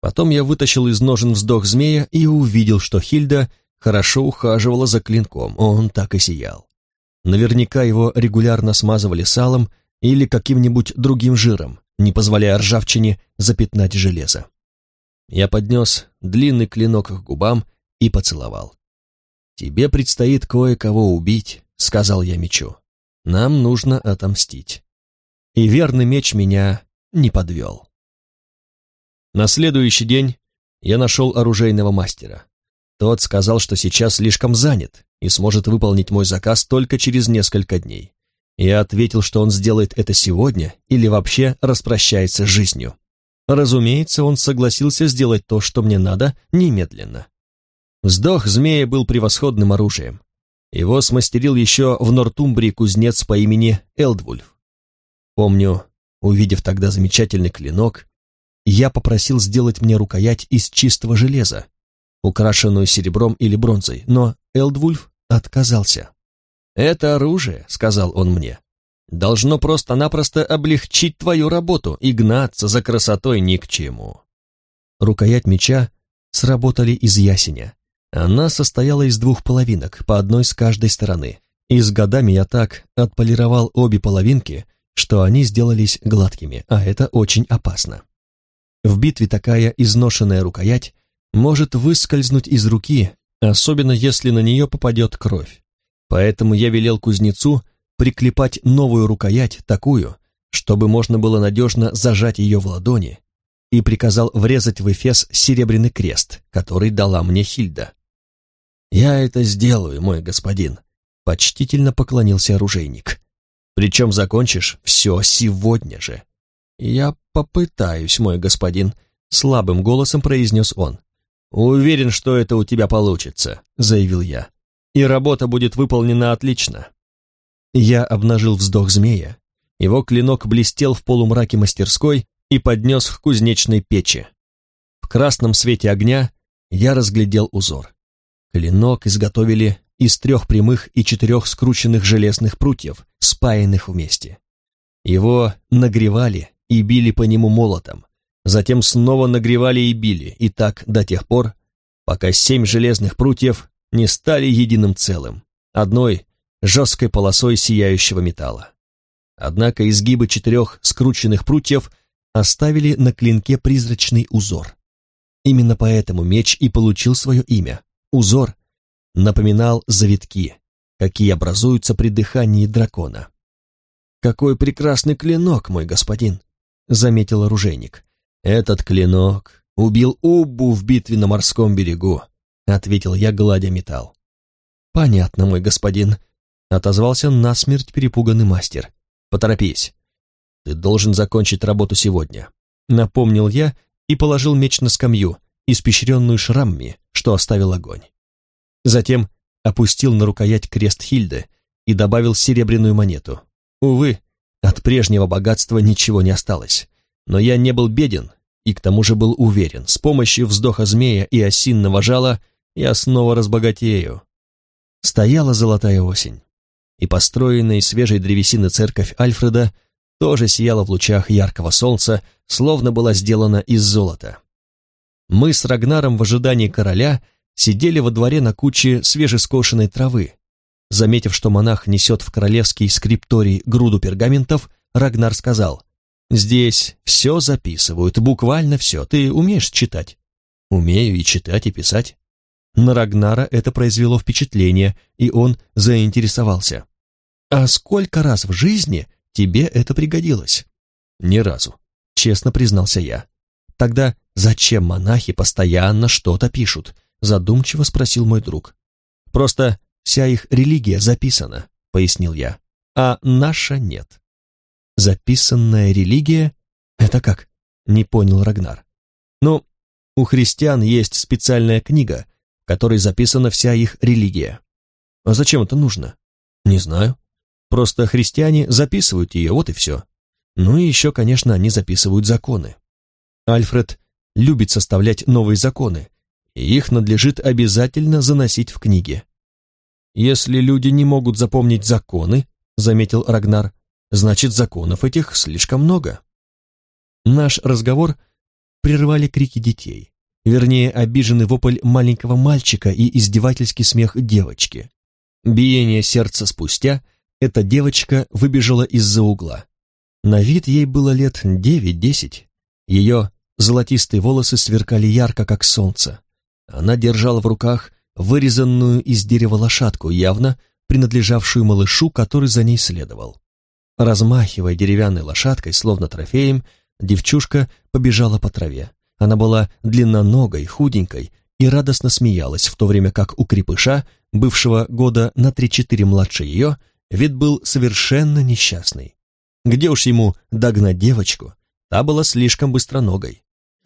Потом я вытащил из ножен вздох змея и увидел, что Хильда хорошо ухаживала за клинком, он так и сиял. Наверняка его регулярно смазывали салом или каким-нибудь другим жиром, не позволяя ржавчине запятнать железо. Я поднес длинный клинок к губам и поцеловал. «Тебе предстоит кое-кого убить», — сказал я мечу. «Нам нужно отомстить». И верный меч меня не подвел. На следующий день я нашел оружейного мастера. Тот сказал, что сейчас слишком занят и сможет выполнить мой заказ только через несколько дней. Я ответил, что он сделает это сегодня или вообще распрощается с жизнью. Разумеется, он согласился сделать то, что мне надо, немедленно. Вздох змея был превосходным оружием. Его смастерил еще в Нортумбрии кузнец по имени Элдвульф. Помню, увидев тогда замечательный клинок, я попросил сделать мне рукоять из чистого железа, украшенную серебром или бронзой, но Элдвульф отказался. «Это оружие», — сказал он мне, — «должно просто-напросто облегчить твою работу, и гнаться за красотой ни к чему». Рукоять меча сработали из ясеня. Она состояла из двух половинок, по одной с каждой стороны, и с годами я так отполировал обе половинки, что они сделались гладкими, а это очень опасно. В битве такая изношенная рукоять может выскользнуть из руки, особенно если на нее попадет кровь. Поэтому я велел кузнецу приклепать новую рукоять, такую, чтобы можно было надежно зажать ее в ладони, и приказал врезать в эфес серебряный крест, который дала мне Хильда. «Я это сделаю, мой господин», — почтительно поклонился оружейник. «Причем закончишь все сегодня же». «Я попытаюсь, мой господин», — слабым голосом произнес он. «Уверен, что это у тебя получится», — заявил я. «И работа будет выполнена отлично». Я обнажил вздох змея. Его клинок блестел в полумраке мастерской и поднес к кузнечной печи. В красном свете огня я разглядел узор. Клинок изготовили из трех прямых и четырех скрученных железных прутьев, спаянных вместе. Его нагревали и били по нему молотом, затем снова нагревали и били, и так до тех пор, пока семь железных прутьев не стали единым целым, одной жесткой полосой сияющего металла. Однако изгибы четырех скрученных прутьев оставили на клинке призрачный узор. Именно поэтому меч и получил свое имя. Узор напоминал завитки, какие образуются при дыхании дракона. «Какой прекрасный клинок, мой господин!» — заметил оружейник. «Этот клинок убил Уббу в битве на морском берегу», — ответил я, гладя металл. «Понятно, мой господин», — отозвался насмерть перепуганный мастер. «Поторопись. Ты должен закончить работу сегодня. Напомнил я и положил меч на скамью, испещренную шрамами, что оставил огонь. Затем опустил на рукоять крест Хильды и добавил серебряную монету. Увы, от прежнего богатства ничего не осталось. Но я не был беден и к тому же был уверен, с помощью вздоха змея и осинного жала я снова разбогатею. Стояла золотая осень, и построенная из свежей древесины церковь Альфреда тоже сияла в лучах яркого солнца, словно была сделана из золота. Мы с Рагнаром в ожидании короля сидели во дворе на куче свежескошенной травы. Заметив, что монах несет в королевский скрипторий груду пергаментов, Рагнар сказал, «Здесь все записывают, буквально все. Ты умеешь читать?» «Умею и читать, и писать». На Рагнара это произвело впечатление, и он заинтересовался. «А сколько раз в жизни тебе это пригодилось?» «Ни разу», — честно признался я. «Тогда зачем монахи постоянно что-то пишут?» — задумчиво спросил мой друг. «Просто вся их религия записана», — пояснил я, — «а наша нет». «Записанная религия? Это как?» — не понял Рагнар. «Ну, у христиан есть специальная книга, которой записана вся их религия. А зачем это нужно? Не знаю. Просто христиане записывают ее, вот и все. Ну и еще, конечно, они записывают законы. Альфред любит составлять новые законы, и их надлежит обязательно заносить в книги. «Если люди не могут запомнить законы», — заметил Рагнар, «значит, законов этих слишком много». Наш разговор прерывали крики детей вернее, обиженный вопль маленького мальчика и издевательский смех девочки. Биение сердца спустя эта девочка выбежала из-за угла. На вид ей было лет девять-десять. Ее золотистые волосы сверкали ярко, как солнце. Она держала в руках вырезанную из дерева лошадку, явно принадлежавшую малышу, который за ней следовал. Размахивая деревянной лошадкой, словно трофеем, девчушка побежала по траве. Она была длинноногой, худенькой и радостно смеялась, в то время как у крепыша, бывшего года на три-четыре младше ее, вид был совершенно несчастный. Где уж ему догнать девочку? Та была слишком быстроногой.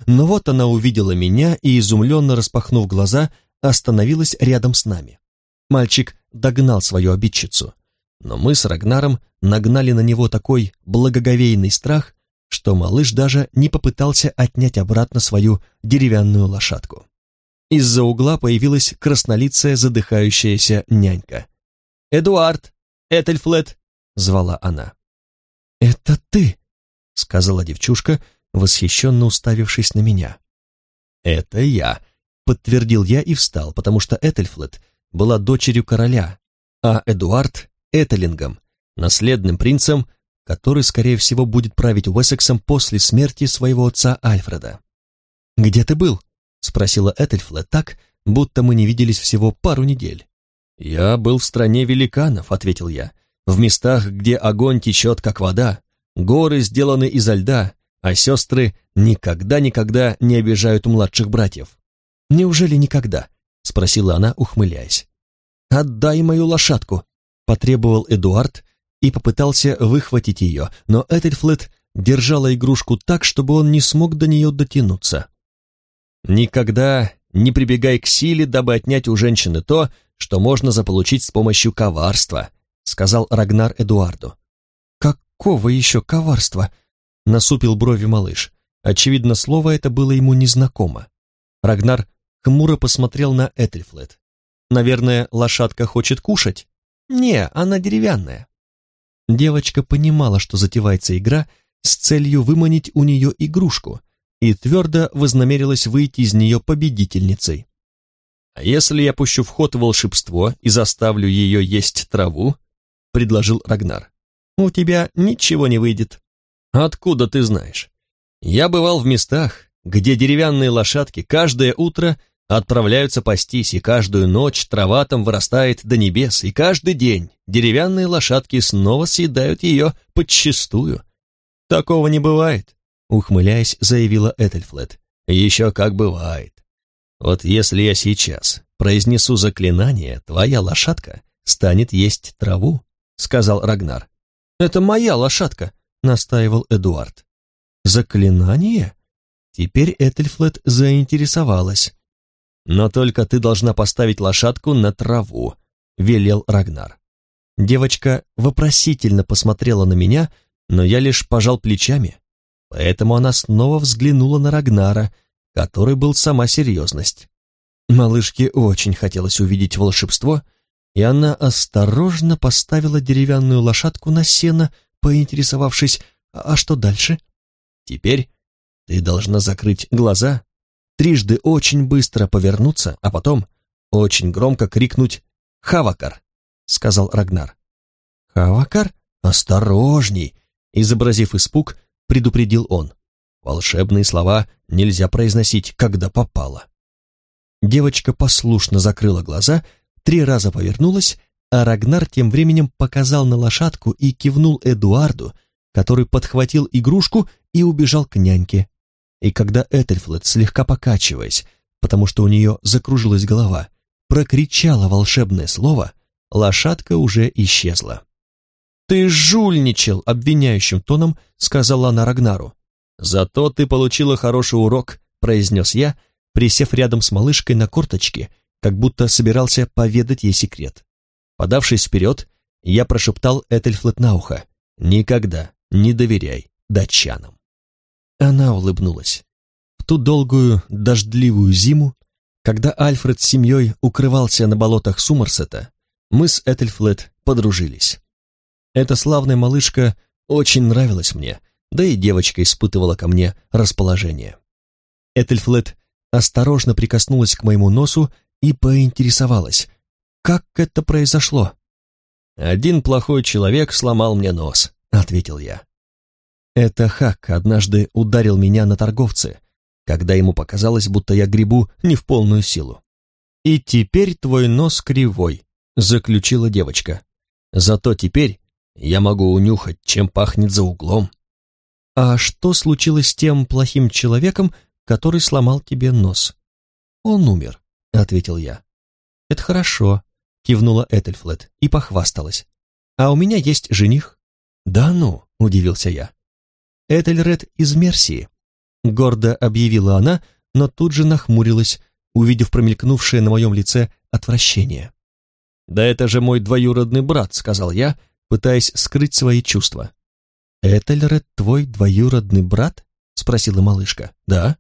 Но вот она увидела меня и, изумленно распахнув глаза, остановилась рядом с нами. Мальчик догнал свою обидчицу, но мы с Рагнаром нагнали на него такой благоговейный страх, что малыш даже не попытался отнять обратно свою деревянную лошадку. Из-за угла появилась краснолицая задыхающаяся нянька. «Эдуард! Этельфлет!» — звала она. «Это ты!» — сказала девчушка, восхищенно уставившись на меня. «Это я», — подтвердил я и встал, потому что Этельфлет была дочерью короля, а Эдуард — Этелингом, наследным принцем который, скорее всего, будет править Уэссексом после смерти своего отца Альфреда. «Где ты был?» — спросила Этельфлет так, будто мы не виделись всего пару недель. «Я был в стране великанов», — ответил я, «в местах, где огонь течет, как вода, горы сделаны изо льда, а сестры никогда-никогда не обижают младших братьев». «Неужели никогда?» — спросила она, ухмыляясь. «Отдай мою лошадку», — потребовал Эдуард, и попытался выхватить ее, но Этельфлет держала игрушку так, чтобы он не смог до нее дотянуться. «Никогда не прибегай к силе, дабы отнять у женщины то, что можно заполучить с помощью коварства», сказал Рагнар Эдуарду. «Какого еще коварства?» насупил брови малыш. Очевидно, слово это было ему незнакомо. Рагнар хмуро посмотрел на Этельфлет. «Наверное, лошадка хочет кушать?» «Не, она деревянная». Девочка понимала, что затевается игра с целью выманить у нее игрушку, и твердо вознамерилась выйти из нее победительницей. «А если я пущу в ход волшебство и заставлю ее есть траву?» — предложил Рагнар. «У тебя ничего не выйдет». «Откуда ты знаешь?» «Я бывал в местах, где деревянные лошадки каждое утро отправляются пастись, и каждую ночь трава там вырастает до небес, и каждый день деревянные лошадки снова съедают ее подчистую. Такого не бывает, ухмыляясь, заявила Этельфлет. Еще как бывает. Вот если я сейчас произнесу заклинание, твоя лошадка станет есть траву, сказал Рагнар. Это моя лошадка, — настаивал Эдуард. «Заклинание?» Теперь Этельфлет заинтересовалась. «Но только ты должна поставить лошадку на траву», — велел Рагнар. Девочка вопросительно посмотрела на меня, но я лишь пожал плечами. Поэтому она снова взглянула на Рагнара, который был сама серьезность. Малышке очень хотелось увидеть волшебство, и она осторожно поставила деревянную лошадку на сено, поинтересовавшись, а что дальше? Теперь ты должна закрыть глаза, трижды очень быстро повернуться, а потом очень громко крикнуть «Хавакар!» сказал Рагнар. «Хавакар? Осторожней!» Изобразив испуг, предупредил он. Волшебные слова нельзя произносить, когда попало. Девочка послушно закрыла глаза, три раза повернулась, а Рагнар тем временем показал на лошадку и кивнул Эдуарду, который подхватил игрушку и убежал к няньке. И когда Этельфлет, слегка покачиваясь, потому что у нее закружилась голова, прокричала волшебное слово, лошадка уже исчезла. «Ты жульничал!» — обвиняющим тоном сказала она Рагнару. «Зато ты получила хороший урок», — произнес я, присев рядом с малышкой на корточке, как будто собирался поведать ей секрет. Подавшись вперед, я прошептал Этельфлет на ухо. «Никогда не доверяй датчанам». Она улыбнулась. В ту долгую дождливую зиму, когда Альфред с семьей укрывался на болотах Сумерсета, мы с Этельфлет подружились. Эта славная малышка очень нравилась мне, да и девочка испытывала ко мне расположение. Этельфлет осторожно прикоснулась к моему носу и поинтересовалась, как это произошло. «Один плохой человек сломал мне нос», — ответил я. Это Хак однажды ударил меня на торговце, когда ему показалось, будто я гребу не в полную силу. «И теперь твой нос кривой», заключила девочка. Зато теперь я могу унюхать, чем пахнет за углом. А что случилось с тем плохим человеком, который сломал тебе нос? Он умер, ответил я. Это хорошо, кивнула Этельфлет и похвасталась. А у меня есть жених. Да ну, удивился я. Этельред из Мерсии, гордо объявила она, но тут же нахмурилась, увидев промелькнувшее на моем лице отвращение. «Да это же мой двоюродный брат», — сказал я, пытаясь скрыть свои чувства. «Этельред твой двоюродный брат?» — спросила малышка. «Да».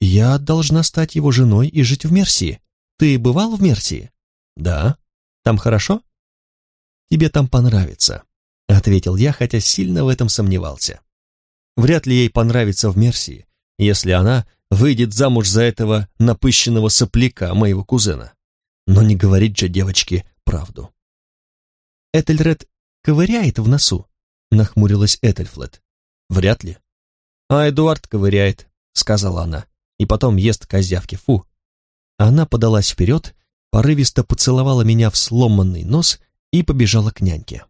«Я должна стать его женой и жить в Мерсии. Ты бывал в Мерсии?» «Да». «Там хорошо?» «Тебе там понравится», — ответил я, хотя сильно в этом сомневался. Вряд ли ей понравится в Мерсии, если она выйдет замуж за этого напыщенного сопляка, моего кузена. Но не говорить же девочке правду. Этельред ковыряет в носу, нахмурилась Этельфлет. Вряд ли. А Эдуард ковыряет, сказала она, и потом ест козявки, фу. Она подалась вперед, порывисто поцеловала меня в сломанный нос и побежала к няньке.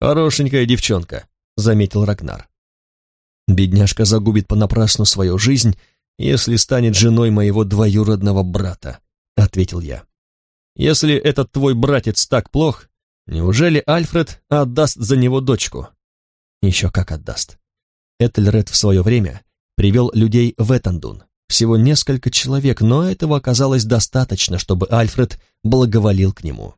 «Хорошенькая девчонка», — заметил Рагнар. «Бедняжка загубит понапрасну свою жизнь, если станет женой моего двоюродного брата», — ответил я. Если этот твой братец так плох, неужели Альфред отдаст за него дочку? Еще как отдаст. Этельред в свое время привел людей в Этандун. Всего несколько человек, но этого оказалось достаточно, чтобы Альфред благоволил к нему.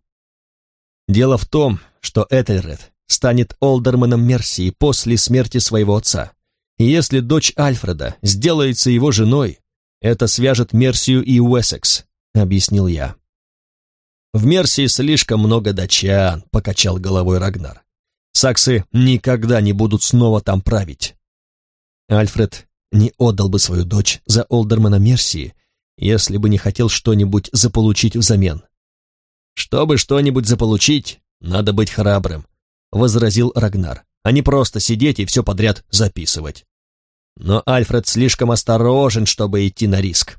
Дело в том, что Этельред станет Олдерманом Мерсии после смерти своего отца. Если дочь Альфреда сделается его женой, это свяжет Мерсию и Уэссекс, объяснил я. В Мерсии слишком много датчан, покачал головой Рагнар. Саксы никогда не будут снова там править. Альфред не отдал бы свою дочь за Олдермана Мерсии, если бы не хотел что-нибудь заполучить взамен. Чтобы что-нибудь заполучить, надо быть храбрым, возразил Рагнар, а не просто сидеть и все подряд записывать. Но Альфред слишком осторожен, чтобы идти на риск.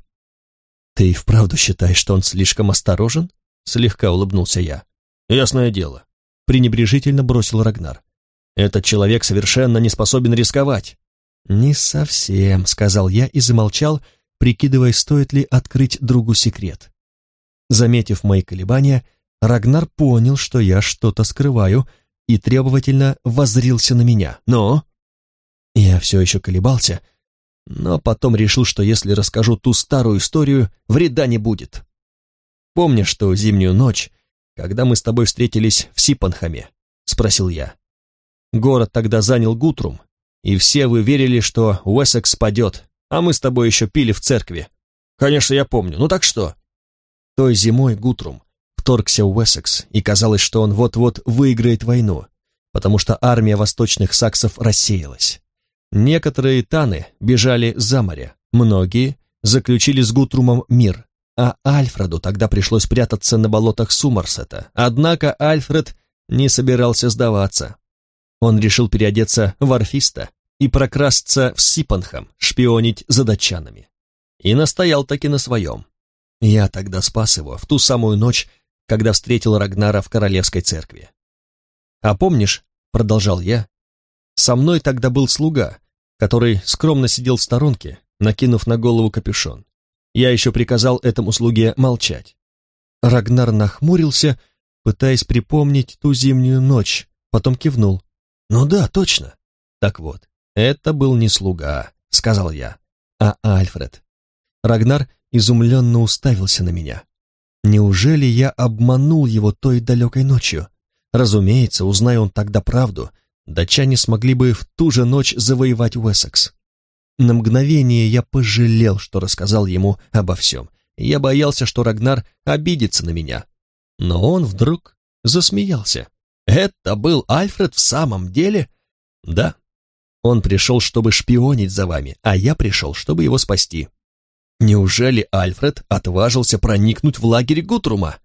Ты и вправду считаешь, что он слишком осторожен? Слегка улыбнулся я. Ясное дело. Пренебрежительно бросил Рагнар. Этот человек совершенно не способен рисковать. Не совсем, сказал я и замолчал, прикидывая, стоит ли открыть другу секрет. Заметив мои колебания, Рагнар понял, что я что-то скрываю, и требовательно воззрился на меня. «Но?» Я все еще колебался, но потом решил, что если расскажу ту старую историю, вреда не будет. «Помнишь ту зимнюю ночь, когда мы с тобой встретились в Сипанхаме?» — спросил я. Город тогда занял Гутрум, и все вы верили, что Уэссекс падет, а мы с тобой еще пили в церкви. Конечно, я помню. Ну так что? Той зимой Гутрум вторгся Уэссекс, и казалось, что он вот-вот выиграет войну, потому что армия восточных саксов рассеялась. Некоторые таны бежали за море, многие заключили с Гутрумом мир, а Альфреду тогда пришлось прятаться на болотах Сумарсета. Однако Альфред не собирался сдаваться. Он решил переодеться в орфиста и прокрасться в Сипанхам, шпионить за датчанами. И настоял таки на своем. Я тогда спас его в ту самую ночь, когда встретил Рагнара в королевской церкви. «А помнишь, — продолжал я, — со мной тогда был слуга, который скромно сидел в сторонке, накинув на голову капюшон. Я еще приказал этому слуге молчать. Рагнар нахмурился, пытаясь припомнить ту зимнюю ночь, потом кивнул. «Ну да, точно». «Так вот, это был не слуга», — сказал я, — «а Альфред». Рагнар изумленно уставился на меня. Неужели я обманул его той далекой ночью? Разумеется, узнай он тогда правду, датчане смогли бы в ту же ночь завоевать Уэссекс. На мгновение я пожалел, что рассказал ему обо всем. Я боялся, что Рагнар обидится на меня. Но он вдруг засмеялся. Это был Альфред в самом деле? Да. Он пришел, чтобы шпионить за вами, а я пришел, чтобы его спасти. Неужели Альфред отважился проникнуть в лагерь Гутрума?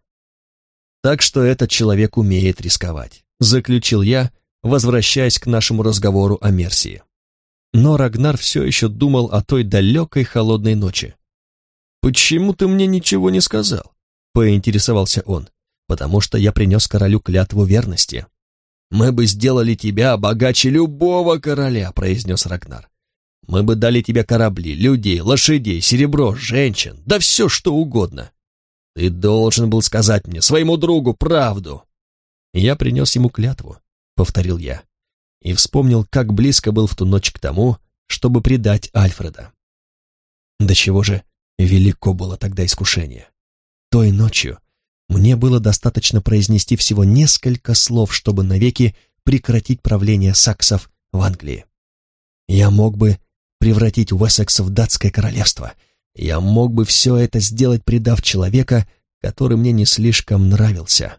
Так что этот человек умеет рисковать, заключил я, возвращаясь к нашему разговору о Мерсии. Но Рагнар все еще думал о той далекой холодной ночи. «Почему ты мне ничего не сказал?» — поинтересовался он потому что я принес королю клятву верности. «Мы бы сделали тебя богаче любого короля», — произнес Рагнар. «Мы бы дали тебе корабли, людей, лошадей, серебро, женщин, да все что угодно. Ты должен был сказать мне, своему другу, правду». «Я принес ему клятву», — повторил я, и вспомнил, как близко был в ту ночь к тому, чтобы предать Альфреда. До чего же велико было тогда искушение. Той ночью мне было достаточно произнести всего несколько слов, чтобы навеки прекратить правление саксов в Англии. Я мог бы превратить Уэссекс в датское королевство. Я мог бы все это сделать, предав человека, который мне не слишком нравился.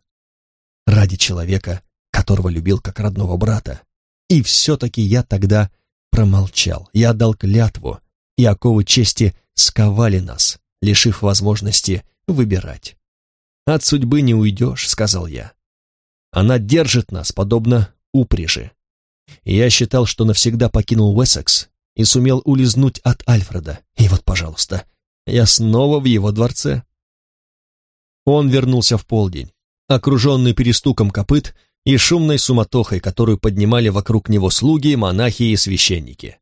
Ради человека, которого любил как родного брата. И все-таки я тогда промолчал. Я дал клятву, и оковы чести сковали нас, лишив возможности выбирать. «От судьбы не уйдешь», — сказал я. «Она держит нас, подобно упряжи. Я считал, что навсегда покинул Уэссекс и сумел улизнуть от Альфреда. И вот, пожалуйста, я снова в его дворце». Он вернулся в полдень, окруженный перестуком копыт и шумной суматохой, которую поднимали вокруг него слуги, монахи и священники.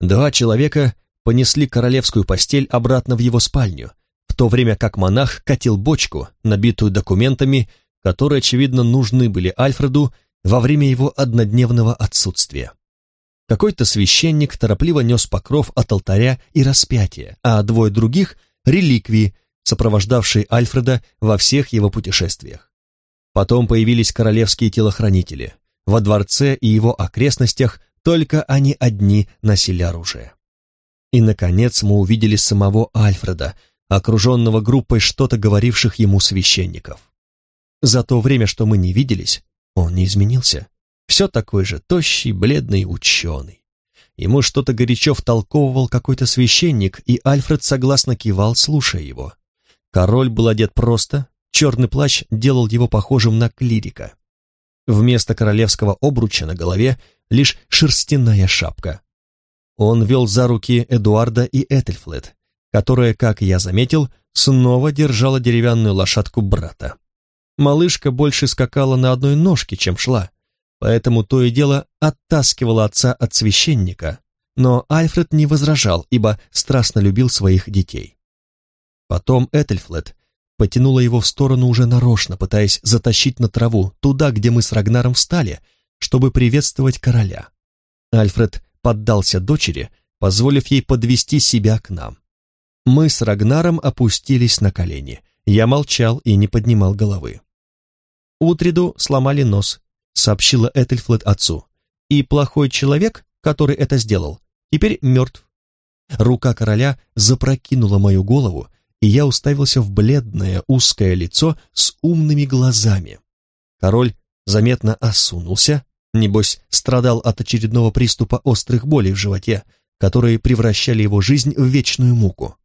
Два человека понесли королевскую постель обратно в его спальню, в то время как монах катил бочку, набитую документами, которые, очевидно, нужны были Альфреду во время его однодневного отсутствия. Какой-то священник торопливо нес покров от алтаря и распятия, а двое других — реликвии, сопровождавшие Альфреда во всех его путешествиях. Потом появились королевские телохранители. Во дворце и его окрестностях только они одни носили оружие. И, наконец, мы увидели самого Альфреда, окруженного группой что-то говоривших ему священников. За то время, что мы не виделись, он не изменился. Все такой же тощий, бледный ученый. Ему что-то горячо втолковывал какой-то священник, и Альфред согласно кивал, слушая его. Король был одет просто, черный плащ делал его похожим на клирика. Вместо королевского обруча на голове лишь шерстяная шапка. Он вел за руки Эдуарда и Этельфлет, которая, как я заметил, снова держала деревянную лошадку брата. Малышка больше скакала на одной ножке, чем шла, поэтому то и дело оттаскивала отца от священника, но Альфред не возражал, ибо страстно любил своих детей. Потом Этельфлет потянула его в сторону уже нарочно, пытаясь затащить на траву, туда, где мы с Рагнаром встали, чтобы приветствовать короля. Альфред поддался дочери, позволив ей подвести себя к нам. Мы с Рагнаром опустились на колени. Я молчал и не поднимал головы. Утриду сломали нос, сообщила Этельфлет отцу. И плохой человек, который это сделал, теперь мертв. Рука короля запрокинула мою голову, и я уставился в бледное узкое лицо с умными глазами. Король заметно осунулся, небось страдал от очередного приступа острых болей в животе, которые превращали его жизнь в вечную муку.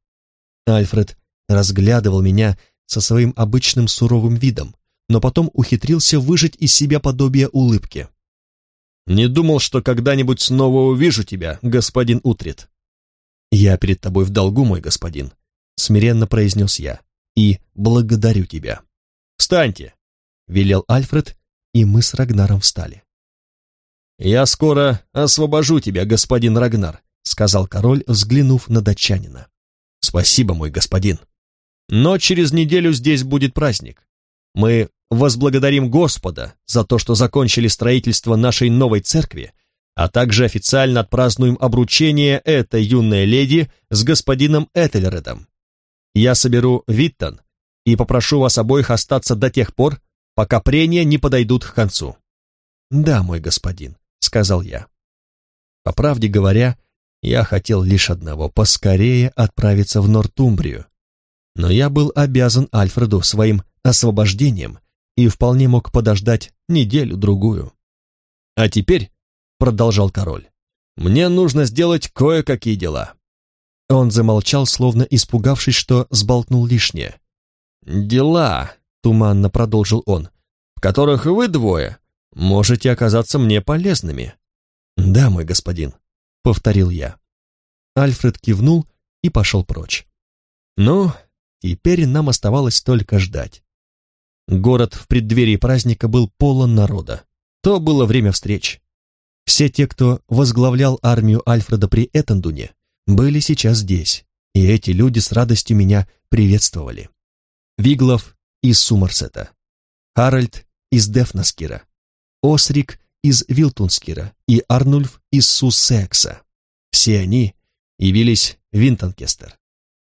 Альфред разглядывал меня со своим обычным суровым видом, но потом ухитрился выжать из себя подобие улыбки. «Не думал, что когда-нибудь снова увижу тебя, господин Утрит». «Я перед тобой в долгу, мой господин», — смиренно произнес я, — «и благодарю тебя». «Встаньте!» — велел Альфред, и мы с Рагнаром встали. «Я скоро освобожу тебя, господин Рагнар», — сказал король, взглянув на датчанина. «Спасибо, мой господин. Но через неделю здесь будет праздник. Мы возблагодарим Господа за то, что закончили строительство нашей новой церкви, а также официально отпразднуем обручение этой юной леди с господином Этельредом. Я соберу Виттон и попрошу вас обоих остаться до тех пор, пока прения не подойдут к концу». «Да, мой господин», — сказал я. По правде говоря, я хотел лишь одного — поскорее отправиться в Нортумбрию. Но я был обязан Альфреду своим освобождением и вполне мог подождать неделю-другую. «А теперь», — продолжал король, — «мне нужно сделать кое-какие дела». Он замолчал, словно испугавшись, что сболтнул лишнее. «Дела», — туманно продолжил он, — «в которых вы двое можете оказаться мне полезными». «Да, мой господин», — повторил я. Альфред кивнул и пошел прочь. «Ну, теперь нам оставалось только ждать. Город в преддверии праздника был полон народа. То было время встреч. Все те, кто возглавлял армию Альфреда при Этандуне, были сейчас здесь, и эти люди с радостью меня приветствовали. Виглов из Сумарсета, Харальд из Дефнаскира, Осрик из Вилтунскира и Арнульф из Суссекса. Все они явились в Винтонкестер.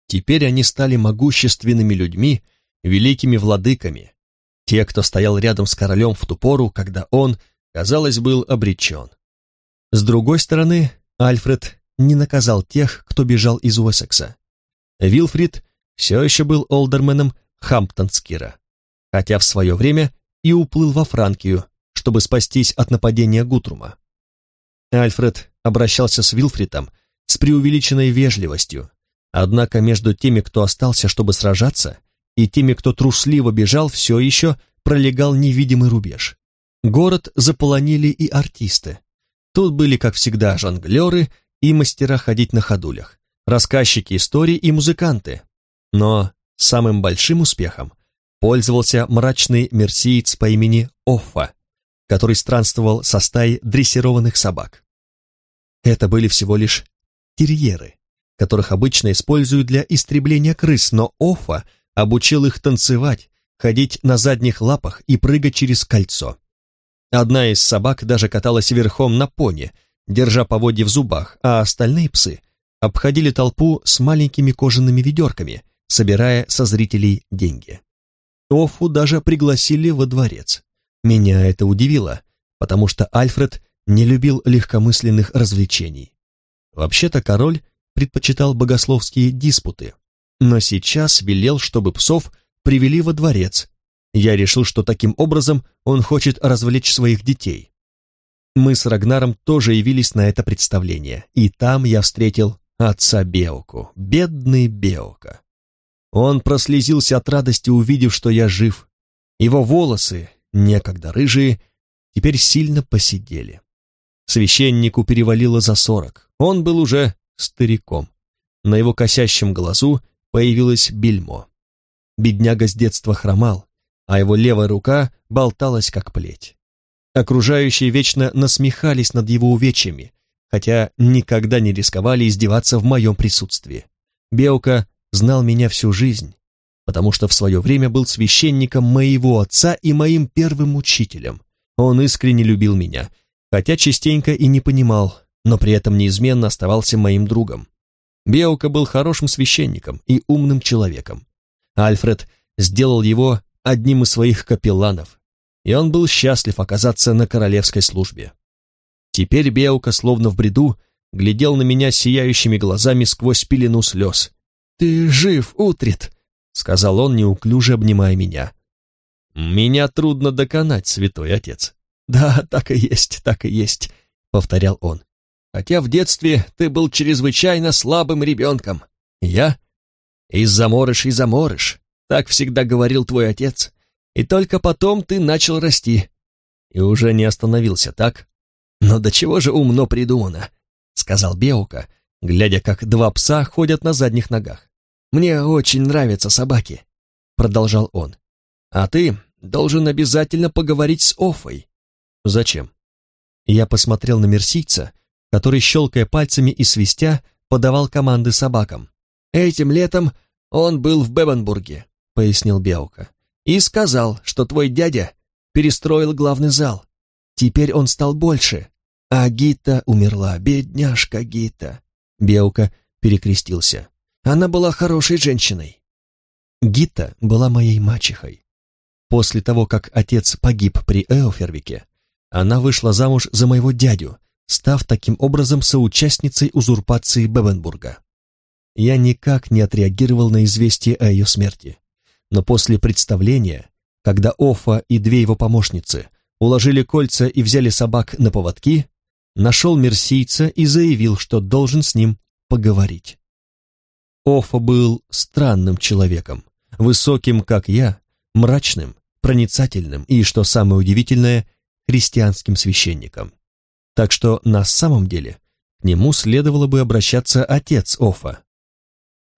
Теперь они стали могущественными людьми, великими владыками, те, кто стоял рядом с королем в ту пору, когда он, казалось, был обречен. С другой стороны, Альфред не наказал тех, кто бежал из Уэссекса. Вилфрид все еще был олдерменом Хамптонскира, хотя в свое время и уплыл во Франкию, чтобы спастись от нападения Гутрума. Альфред обращался с Вилфридом с преувеличенной вежливостью, однако между теми, кто остался, чтобы сражаться, и теми, кто трусливо бежал, все еще пролегал невидимый рубеж. Город заполонили и артисты. Тут были, как всегда, жонглеры и мастера ходить на ходулях, рассказчики историй и музыканты. Но самым большим успехом пользовался мрачный мерсиец по имени Оффа, который странствовал со стаей дрессированных собак. Это были всего лишь терьеры, которых обычно используют для истребления крыс, но Оффа обучил их танцевать, ходить на задних лапах и прыгать через кольцо. Одна из собак даже каталась верхом на пони, держа поводья в зубах, а остальные псы обходили толпу с маленькими кожаными ведерками, собирая со зрителей деньги. Офу даже пригласили во дворец. Меня это удивило, потому что Альфред не любил легкомысленных развлечений. Вообще-то король предпочитал богословские диспуты, но сейчас велел, чтобы псов привели во дворец. Я решил, что таким образом он хочет развлечь своих детей. Мы с Рагнаром тоже явились на это представление, и там я встретил отца Беоку, бедный Беока. Он прослезился от радости, увидев, что я жив. Его волосы, некогда рыжие, теперь сильно посидели. Священнику перевалило за сорок, он был уже стариком. На его косящем глазу появилось бельмо. Бедняга с детства хромал, а его левая рука болталась как плеть. Окружающие вечно насмехались над его увечьями, хотя никогда не рисковали издеваться в моем присутствии. Беука знал меня всю жизнь, потому что в свое время был священником моего отца и моим первым учителем. Он искренне любил меня, хотя частенько и не понимал, но при этом неизменно оставался моим другом. Беука был хорошим священником и умным человеком. Альфред сделал его одним из своих капелланов, и он был счастлив оказаться на королевской службе. Теперь Беука, словно в бреду, глядел на меня сияющими глазами сквозь пелену слез. «Ты жив, Утрит!» — сказал он, неуклюже обнимая меня. «Меня трудно доконать, святой отец». «Да, так и есть, так и есть», — повторял он. «Хотя в детстве ты был чрезвычайно слабым ребенком. Я? Из заморыш и заморыш, так всегда говорил твой отец. И только потом ты начал расти. И уже не остановился, так? Но до чего же умно придумано, сказал Беука, глядя, как два пса ходят на задних ногах. Мне очень нравятся собаки, продолжал он. А ты должен обязательно поговорить с Офой. Зачем? Я посмотрел на мерсийца, который, щелкая пальцами и свистя, подавал команды собакам. «Этим летом он был в Бебенбурге», — пояснил Беука, «и сказал, что твой дядя перестроил главный зал. Теперь он стал больше, а Гита умерла, бедняжка Гита». Беука перекрестился. «Она была хорошей женщиной». Гита была моей мачехой. После того, как отец погиб при Эофервике, она вышла замуж за моего дядю, став таким образом соучастницей узурпации Бебенбурга. Я никак не отреагировал на известие о ее смерти, но после представления, когда Офа и две его помощницы уложили кольца и взяли собак на поводки, нашел мерсийца и заявил, что должен с ним поговорить. Офа был странным человеком, высоким, как я, мрачным, проницательным и, что самое удивительное, христианским священником. Так что на самом деле к нему следовало бы обращаться отец Офа.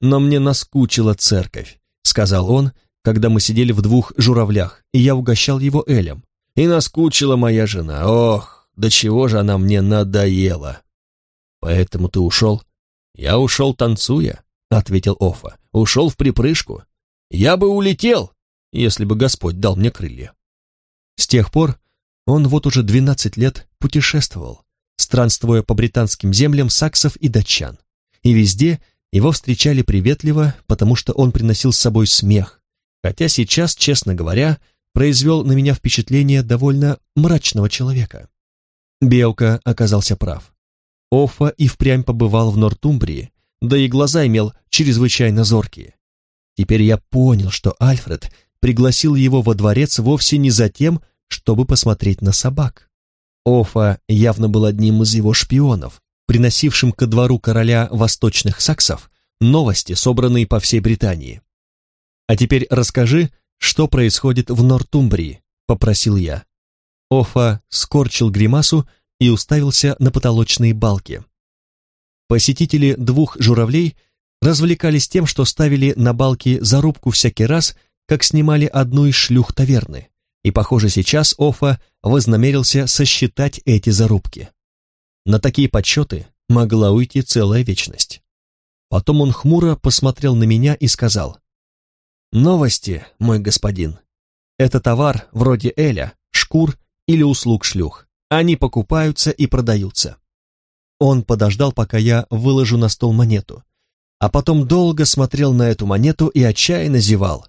«Но мне наскучила церковь», — сказал он, когда мы сидели в двух журавлях, и я угощал его элем. «И наскучила моя жена. Ох, до чего же она мне надоела!» «Поэтому ты ушел?» «Я ушел танцуя», — ответил Офа. «Ушел в припрыжку. Я бы улетел, если бы Господь дал мне крылья». С тех пор он вот уже двенадцать лет путешествовал, странствуя по британским землям саксов и датчан. И везде его встречали приветливо, потому что он приносил с собой смех, хотя сейчас, честно говоря, произвел на меня впечатление довольно мрачного человека. Белка оказался прав. Офа и впрямь побывал в Нортумбрии, да и глаза имел чрезвычайно зоркие. Теперь я понял, что Альфред пригласил его во дворец вовсе не за тем, чтобы посмотреть на собак. Офа явно был одним из его шпионов, приносившим ко двору короля восточных саксов новости, собранные по всей Британии. «А теперь расскажи, что происходит в Нортумбрии», — попросил я. Офа скорчил гримасу и уставился на потолочные балки. Посетители двух журавлей развлекались тем, что ставили на балки зарубку всякий раз, как снимали одну из шлюх таверны и, похоже, сейчас Офа вознамерился сосчитать эти зарубки. На такие подсчеты могла уйти целая вечность. Потом он хмуро посмотрел на меня и сказал, «Новости, мой господин. Это товар вроде эля, шкур или услуг шлюх. Они покупаются и продаются». Он подождал, пока я выложу на стол монету, а потом долго смотрел на эту монету и отчаянно зевал.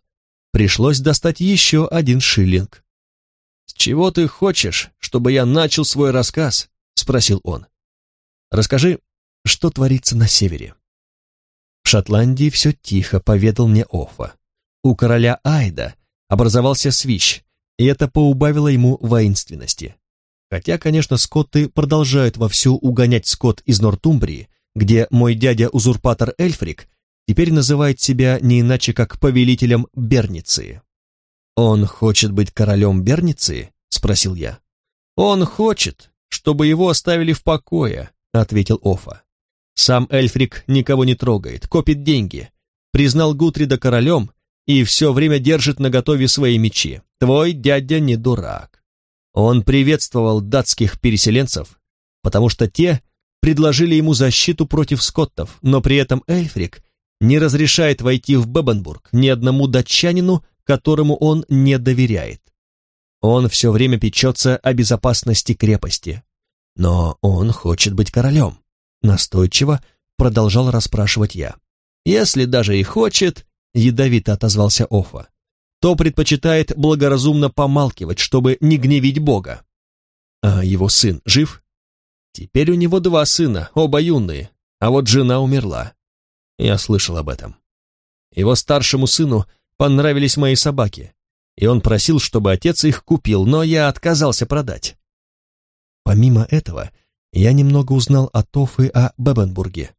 Пришлось достать еще один шиллинг. «С чего ты хочешь, чтобы я начал свой рассказ?» — спросил он. «Расскажи, что творится на севере». В Шотландии все тихо, поведал мне Офа. У короля Айда образовался свищ, и это поубавило ему воинственности. Хотя, конечно, скотты продолжают вовсю угонять скот из Нортумбрии, где мой дядя-узурпатор Эльфрик теперь называет себя не иначе как повелителем Берниции. «Он хочет быть королем Берниции?» — спросил я. «Он хочет, чтобы его оставили в покое», — ответил Офа. «Сам Эльфрик никого не трогает, копит деньги, признал Гутрида королем и все время держит наготове свои мечи. Твой дядя не дурак. Он приветствовал датских переселенцев, потому что те предложили ему защиту против скоттов, но при этом Эльфрик не разрешает войти в Бебенбург ни одному датчанину, которому он не доверяет. Он все время печется о безопасности крепости. Но он хочет быть королем. Настойчиво продолжал расспрашивать я. Если даже и хочет, ядовито отозвался Офа, то предпочитает благоразумно помалкивать, чтобы не гневить Бога. А его сын жив? Теперь у него два сына, оба юные, а вот жена умерла. Я слышал об этом. Его старшему сыну понравились мои собаки, и он просил, чтобы отец их купил, но я отказался продать. Помимо этого, я немного узнал о Тоф и о Бебенбурге.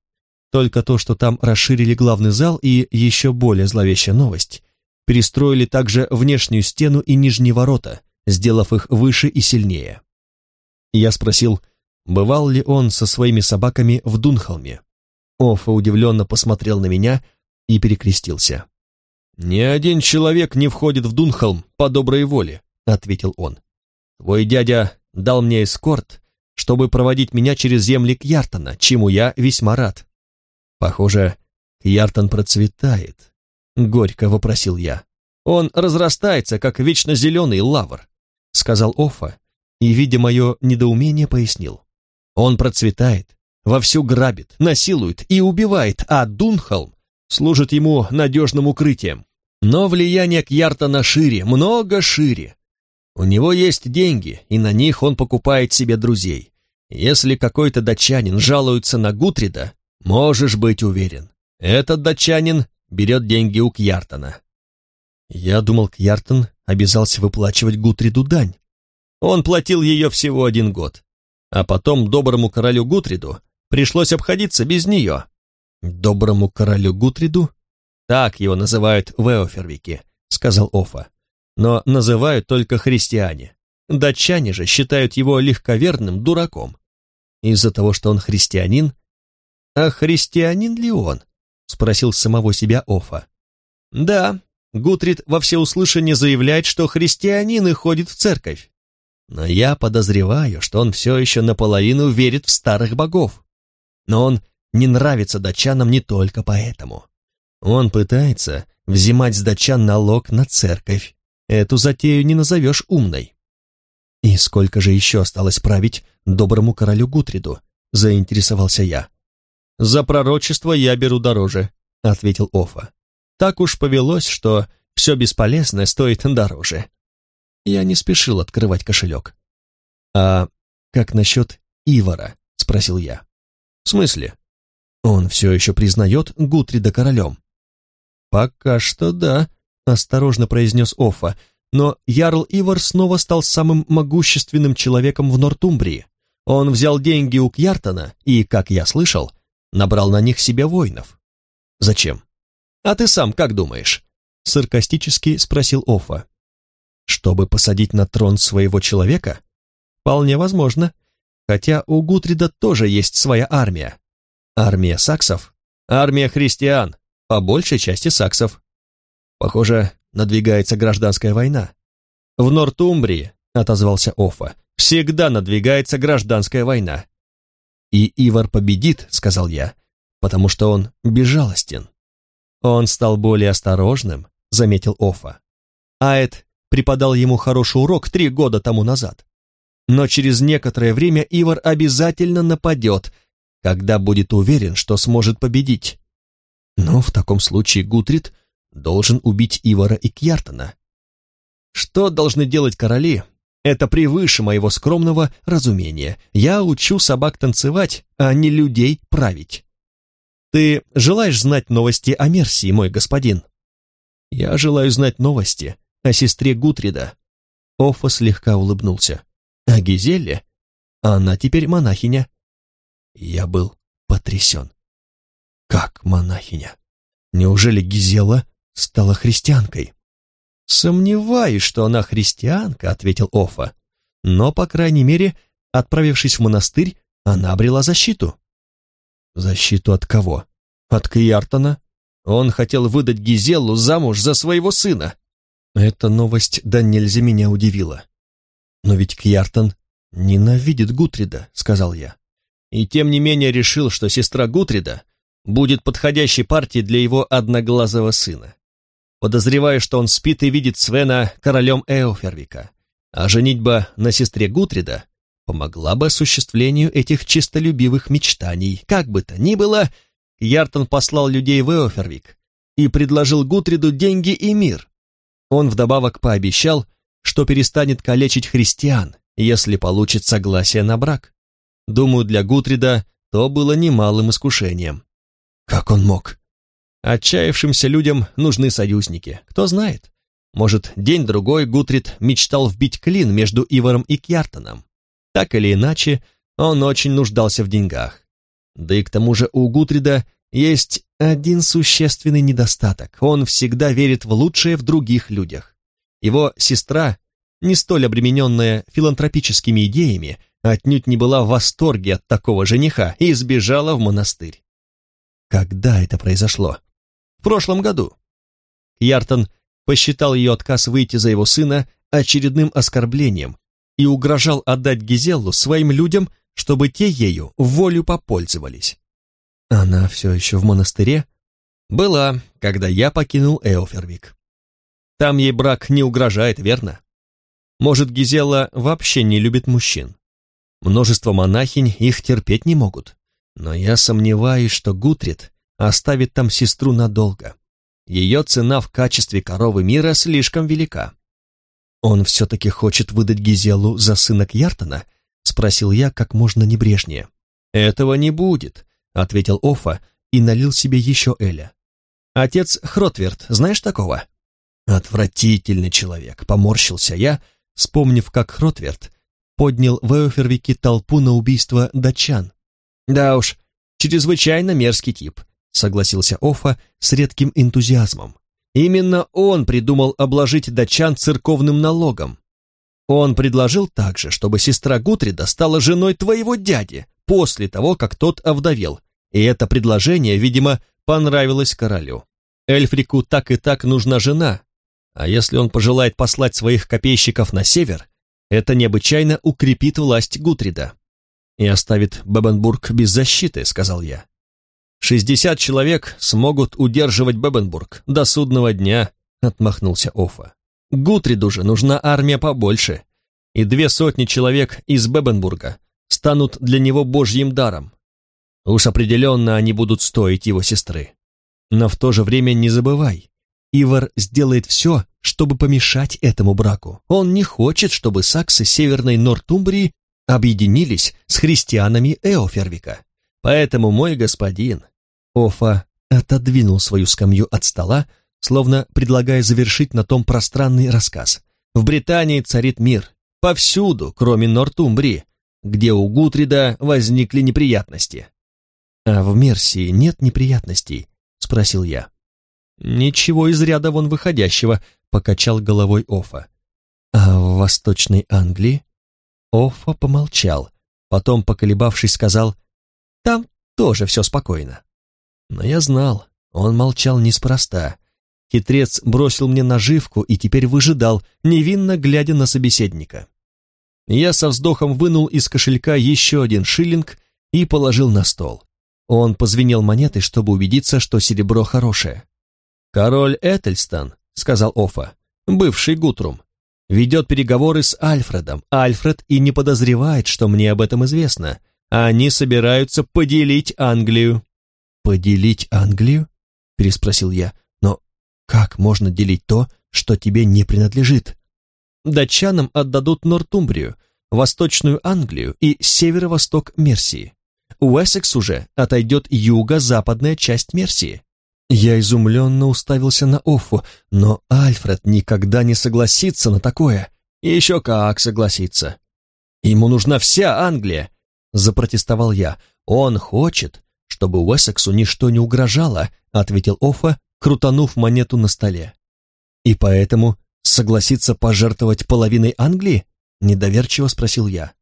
Только то, что там расширили главный зал и еще более зловещая новость, перестроили также внешнюю стену и нижние ворота, сделав их выше и сильнее. Я спросил, бывал ли он со своими собаками в Дунхолме. Офа удивленно посмотрел на меня и перекрестился. «Ни один человек не входит в Дунхолм по доброй воле», — ответил он. «Твой дядя дал мне эскорт, чтобы проводить меня через земли Кьяртона, чему я весьма рад». «Похоже, Кьяртон процветает», — горько вопросил я. «Он разрастается, как вечно зеленый лавр», — сказал Офа, и, видя мое недоумение, пояснил. «Он процветает, вовсю грабит, насилует и убивает, а Дунхолм служит ему надежным укрытием. Но влияние Кьяртона шире, много шире. У него есть деньги, и на них он покупает себе друзей. Если какой-то датчанин жалуется на Гутрида, можешь быть уверен, этот датчанин берет деньги у Кьяртона. Я думал, Кьяртон обязался выплачивать Гутриду дань. Он платил ее всего один год. А потом доброму королю Гутриду пришлось обходиться без нее. «Доброму королю Гутриду?» «Так его называют в Эофервике», — сказал Офа. «Но называют только христиане. Датчане же считают его легковерным дураком. Из-за того, что он христианин?» «А христианин ли он?» — спросил самого себя Офа. «Да, Гутрид во всеуслышание заявляет, что христианин и ходит в церковь. Но я подозреваю, что он все еще наполовину верит в старых богов. Но он не нравится датчанам не только поэтому. Он пытается взимать с датчан налог на церковь. Эту затею не назовешь умной. «И сколько же еще осталось править доброму королю Гутриду?» — заинтересовался я. «За пророчество я беру дороже», — ответил Офа. «Так уж повелось, что все бесполезное стоит дороже». Я не спешил открывать кошелек. «А как насчет Ивара?» — спросил я. «В смысле?» Он все еще признает Гутрида королем. «Пока что да», — осторожно произнес Оффа, но Ярл Ивар снова стал самым могущественным человеком в Нортумбрии. Он взял деньги у Кьяртона и, как я слышал, набрал на них себе воинов. «Зачем?» «А ты сам как думаешь?» — саркастически спросил Оффа. «Чтобы посадить на трон своего человека?» «Вполне возможно. Хотя у Гутрида тоже есть своя армия. Армия саксов? Армия христиан, по большей части саксов. Похоже, надвигается гражданская война. В Нортумбрии, отозвался Офа, всегда надвигается гражданская война. И Ивар победит, сказал я, потому что он безжалостен. Он стал более осторожным, заметил Офа. Аэт преподал ему хороший урок три года тому назад. Но через некоторое время Ивар обязательно нападет, когда будет уверен, что сможет победить. Но в таком случае Гутрид должен убить Ивара и Кьяртона. Что должны делать короли? Это превыше моего скромного разумения. Я учу собак танцевать, а не людей править. Ты желаешь знать новости о Мерсии, мой господин? Я желаю знать новости о сестре Гутрида. Офа слегка улыбнулся. О Гизелле? Она теперь монахиня. Я был потрясен. Как монахиня? Неужели Гизела стала христианкой? «Сомневаюсь, что она христианка», — ответил Офа. «Но, по крайней мере, отправившись в монастырь, она обрела защиту». «Защиту от кого?» «От Кьяртона. Он хотел выдать Гизеллу замуж за своего сына». Эта новость да нельзя меня удивила. «Но ведь Кьяртон ненавидит Гутрида», — сказал я и тем не менее решил, что сестра Гутрида будет подходящей партией для его одноглазого сына. Подозреваю, что он спит и видит Свена королем Эофервика. а женитьба на сестре Гутрида помогла бы осуществлению этих чистолюбивых мечтаний. Как бы то ни было, Яртон послал людей в Эофервик и предложил Гутриду деньги и мир. Он вдобавок пообещал, что перестанет калечить христиан, если получит согласие на брак. Думаю, для Гутрида то было немалым искушением. Как он мог? Отчаявшимся людям нужны союзники. Кто знает, может, день-другой Гутрид мечтал вбить клин между Иваром и Кьяртоном. Так или иначе, он очень нуждался в деньгах. Да и к тому же у Гутрида есть один существенный недостаток. Он всегда верит в лучшее в других людях. Его сестра, не столь обремененная филантропическими идеями, отнюдь не была в восторге от такого жениха и сбежала в монастырь. Когда это произошло? В прошлом году. Яртон посчитал ее отказ выйти за его сына очередным оскорблением и угрожал отдать Гизеллу своим людям, чтобы те ею волю попользовались. Она все еще в монастыре? Была, когда я покинул Эофервик. Там ей брак не угрожает, верно? Может, Гизела вообще не любит мужчин. Множество монахинь их терпеть не могут. Но я сомневаюсь, что Гутрид оставит там сестру надолго. Ее цена в качестве коровы мира слишком велика. «Он все-таки хочет выдать Гизелу за сына Кьяртона?» — спросил я как можно небрежнее. «Этого не будет», — ответил Офа и налил себе еще Эля. «Отец Хротверт, знаешь такого?» «Отвратительный человек», — поморщился я, вспомнив, как Хротверт поднял в Эофервике толпу на убийство датчан. «Да уж, чрезвычайно мерзкий тип», — согласился Офа с редким энтузиазмом. «Именно он придумал обложить датчан церковным налогом. Он предложил также, чтобы сестра Гутрида стала женой твоего дяди после того, как тот овдовел, и это предложение, видимо, понравилось королю. Эльфрику так и так нужна жена, а если он пожелает послать своих копейщиков на север, это необычайно укрепит власть Гутрида и оставит Бебенбург без защиты», — сказал я. «Шестьдесят человек смогут удерживать Бебенбург до судного дня», — отмахнулся Офа. «Гутриду же нужна армия побольше, и две сотни человек из Бебенбурга станут для него божьим даром. Уж определенно они будут стоить его сестры. Но в то же время не забывай, Ивар сделает все, чтобы помешать этому браку. Он не хочет, чтобы саксы Северной Нортумбрии объединились с христианами Эофервика. Поэтому, мой господин, Офа отодвинул свою скамью от стола, словно предлагая завершить на том пространный рассказ. В Британии царит мир, повсюду, кроме Нортумбрии, где у Гутрида возникли неприятности. «А в Мерсии нет неприятностей?» — спросил я. «Ничего из ряда вон выходящего», — покачал головой Офа. «А в Восточной Англии?» Офа помолчал, потом, поколебавшись, сказал, «Там тоже все спокойно». Но я знал, он молчал неспроста. Хитрец бросил мне наживку и теперь выжидал, невинно глядя на собеседника. Я со вздохом вынул из кошелька еще один шиллинг и положил на стол. Он позвенел монетой, чтобы убедиться, что серебро хорошее. «Король Этельстан», — сказал Офа, — «бывший Гутрум, ведет переговоры с Альфредом. Альфред и не подозревает, что мне об этом известно. Они собираются поделить Англию». «Поделить Англию?» — переспросил я. «Но как можно делить то, что тебе не принадлежит?» «Датчанам отдадут Нортумбрию, Восточную Англию и северо-восток Мерсии. Уэссекс уже отойдет юго-западная часть Мерсии. Я изумленно уставился на Оффу, но Альфред никогда не согласится на такое. еще как согласится. Ему нужна вся Англия, запротестовал я. Он хочет, чтобы Уэссексу ничто не угрожало, ответил Оффа, крутанув монету на столе. И поэтому согласится пожертвовать половиной Англии? Недоверчиво спросил я.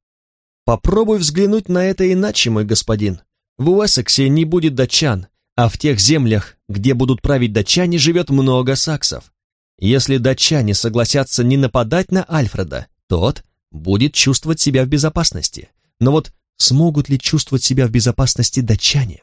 Попробуй взглянуть на это иначе, мой господин. В Уэссексе не будет датчан, а в тех землях, где будут править датчане, живет много саксов. Если датчане согласятся не нападать на Альфреда, тот будет чувствовать себя в безопасности. Но вот смогут ли чувствовать себя в безопасности датчане?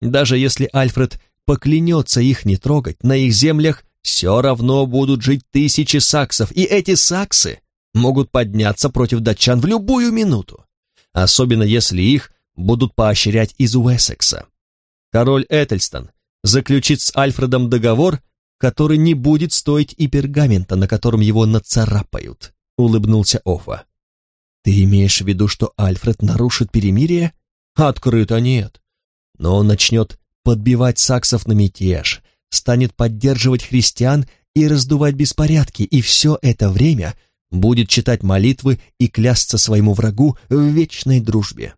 Даже если Альфред поклянется их не трогать, на их землях все равно будут жить тысячи саксов, и эти саксы могут подняться против датчан в любую минуту, особенно если их будут поощрять из Уэссекса. Король Этельстон заключит с Альфредом договор, который не будет стоить и пергамента, на котором его нацарапают», — улыбнулся Офа. «Ты имеешь в виду, что Альфред нарушит перемирие?» «Открыто нет. Но он начнет подбивать саксов на мятеж, станет поддерживать христиан и раздувать беспорядки, и все это время будет читать молитвы и клясться своему врагу в вечной дружбе.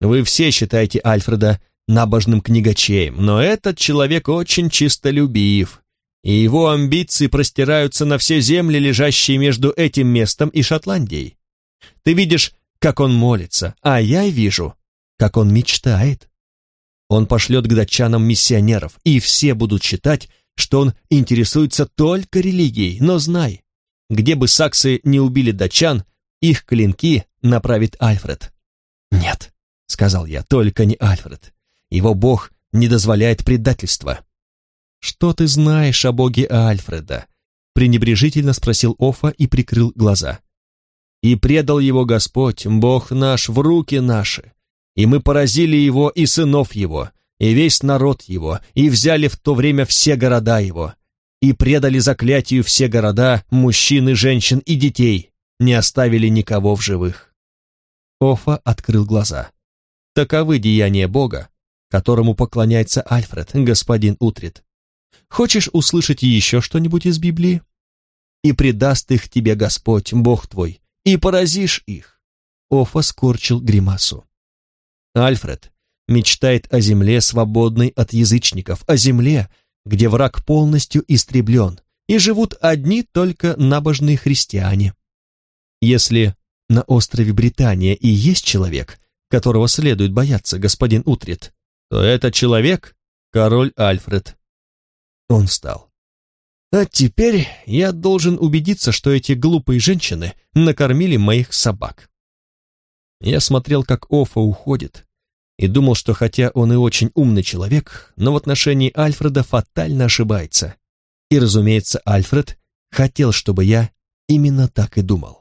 Вы все считаете Альфреда набожным книгачеем, но этот человек очень чистолюбив, и его амбиции простираются на все земли, лежащие между этим местом и Шотландией. Ты видишь, как он молится, а я вижу, как он мечтает. Он пошлет к датчанам миссионеров, и все будут считать, что он интересуется только религией, но знай, где бы саксы не убили датчан, их клинки направит Альфред. «Нет», — сказал я, — «только не Альфред. Его бог не дозволяет предательства». «Что ты знаешь о боге Альфреда?» — пренебрежительно спросил Офа и прикрыл глаза. «И предал его Господь, Бог наш, в руки наши, и мы поразили его и сынов его, и весь народ его, и взяли в то время все города его, и предали заклятию все города, мужчин и женщин и детей, не оставили никого в живых. Офа открыл глаза. Таковы деяния Бога, которому поклоняется Альфред, господин Утрит. Хочешь услышать еще что-нибудь из Библии? И предаст их тебе Господь, Бог твой, и поразишь их. Офа скорчил гримасу. Альфред мечтает о земле, свободной от язычников, о земле, где враг полностью истреблен, и живут одни только набожные христиане. Если на острове Британия и есть человек, которого следует бояться, господин Утрит, то этот человек — король Альфред. Он встал. А теперь я должен убедиться, что эти глупые женщины накормили моих собак. Я смотрел, как Офа уходит, и думал, что хотя он и очень умный человек, но в отношении Альфреда фатально ошибается. И, разумеется, Альфред хотел, чтобы я именно так и думал.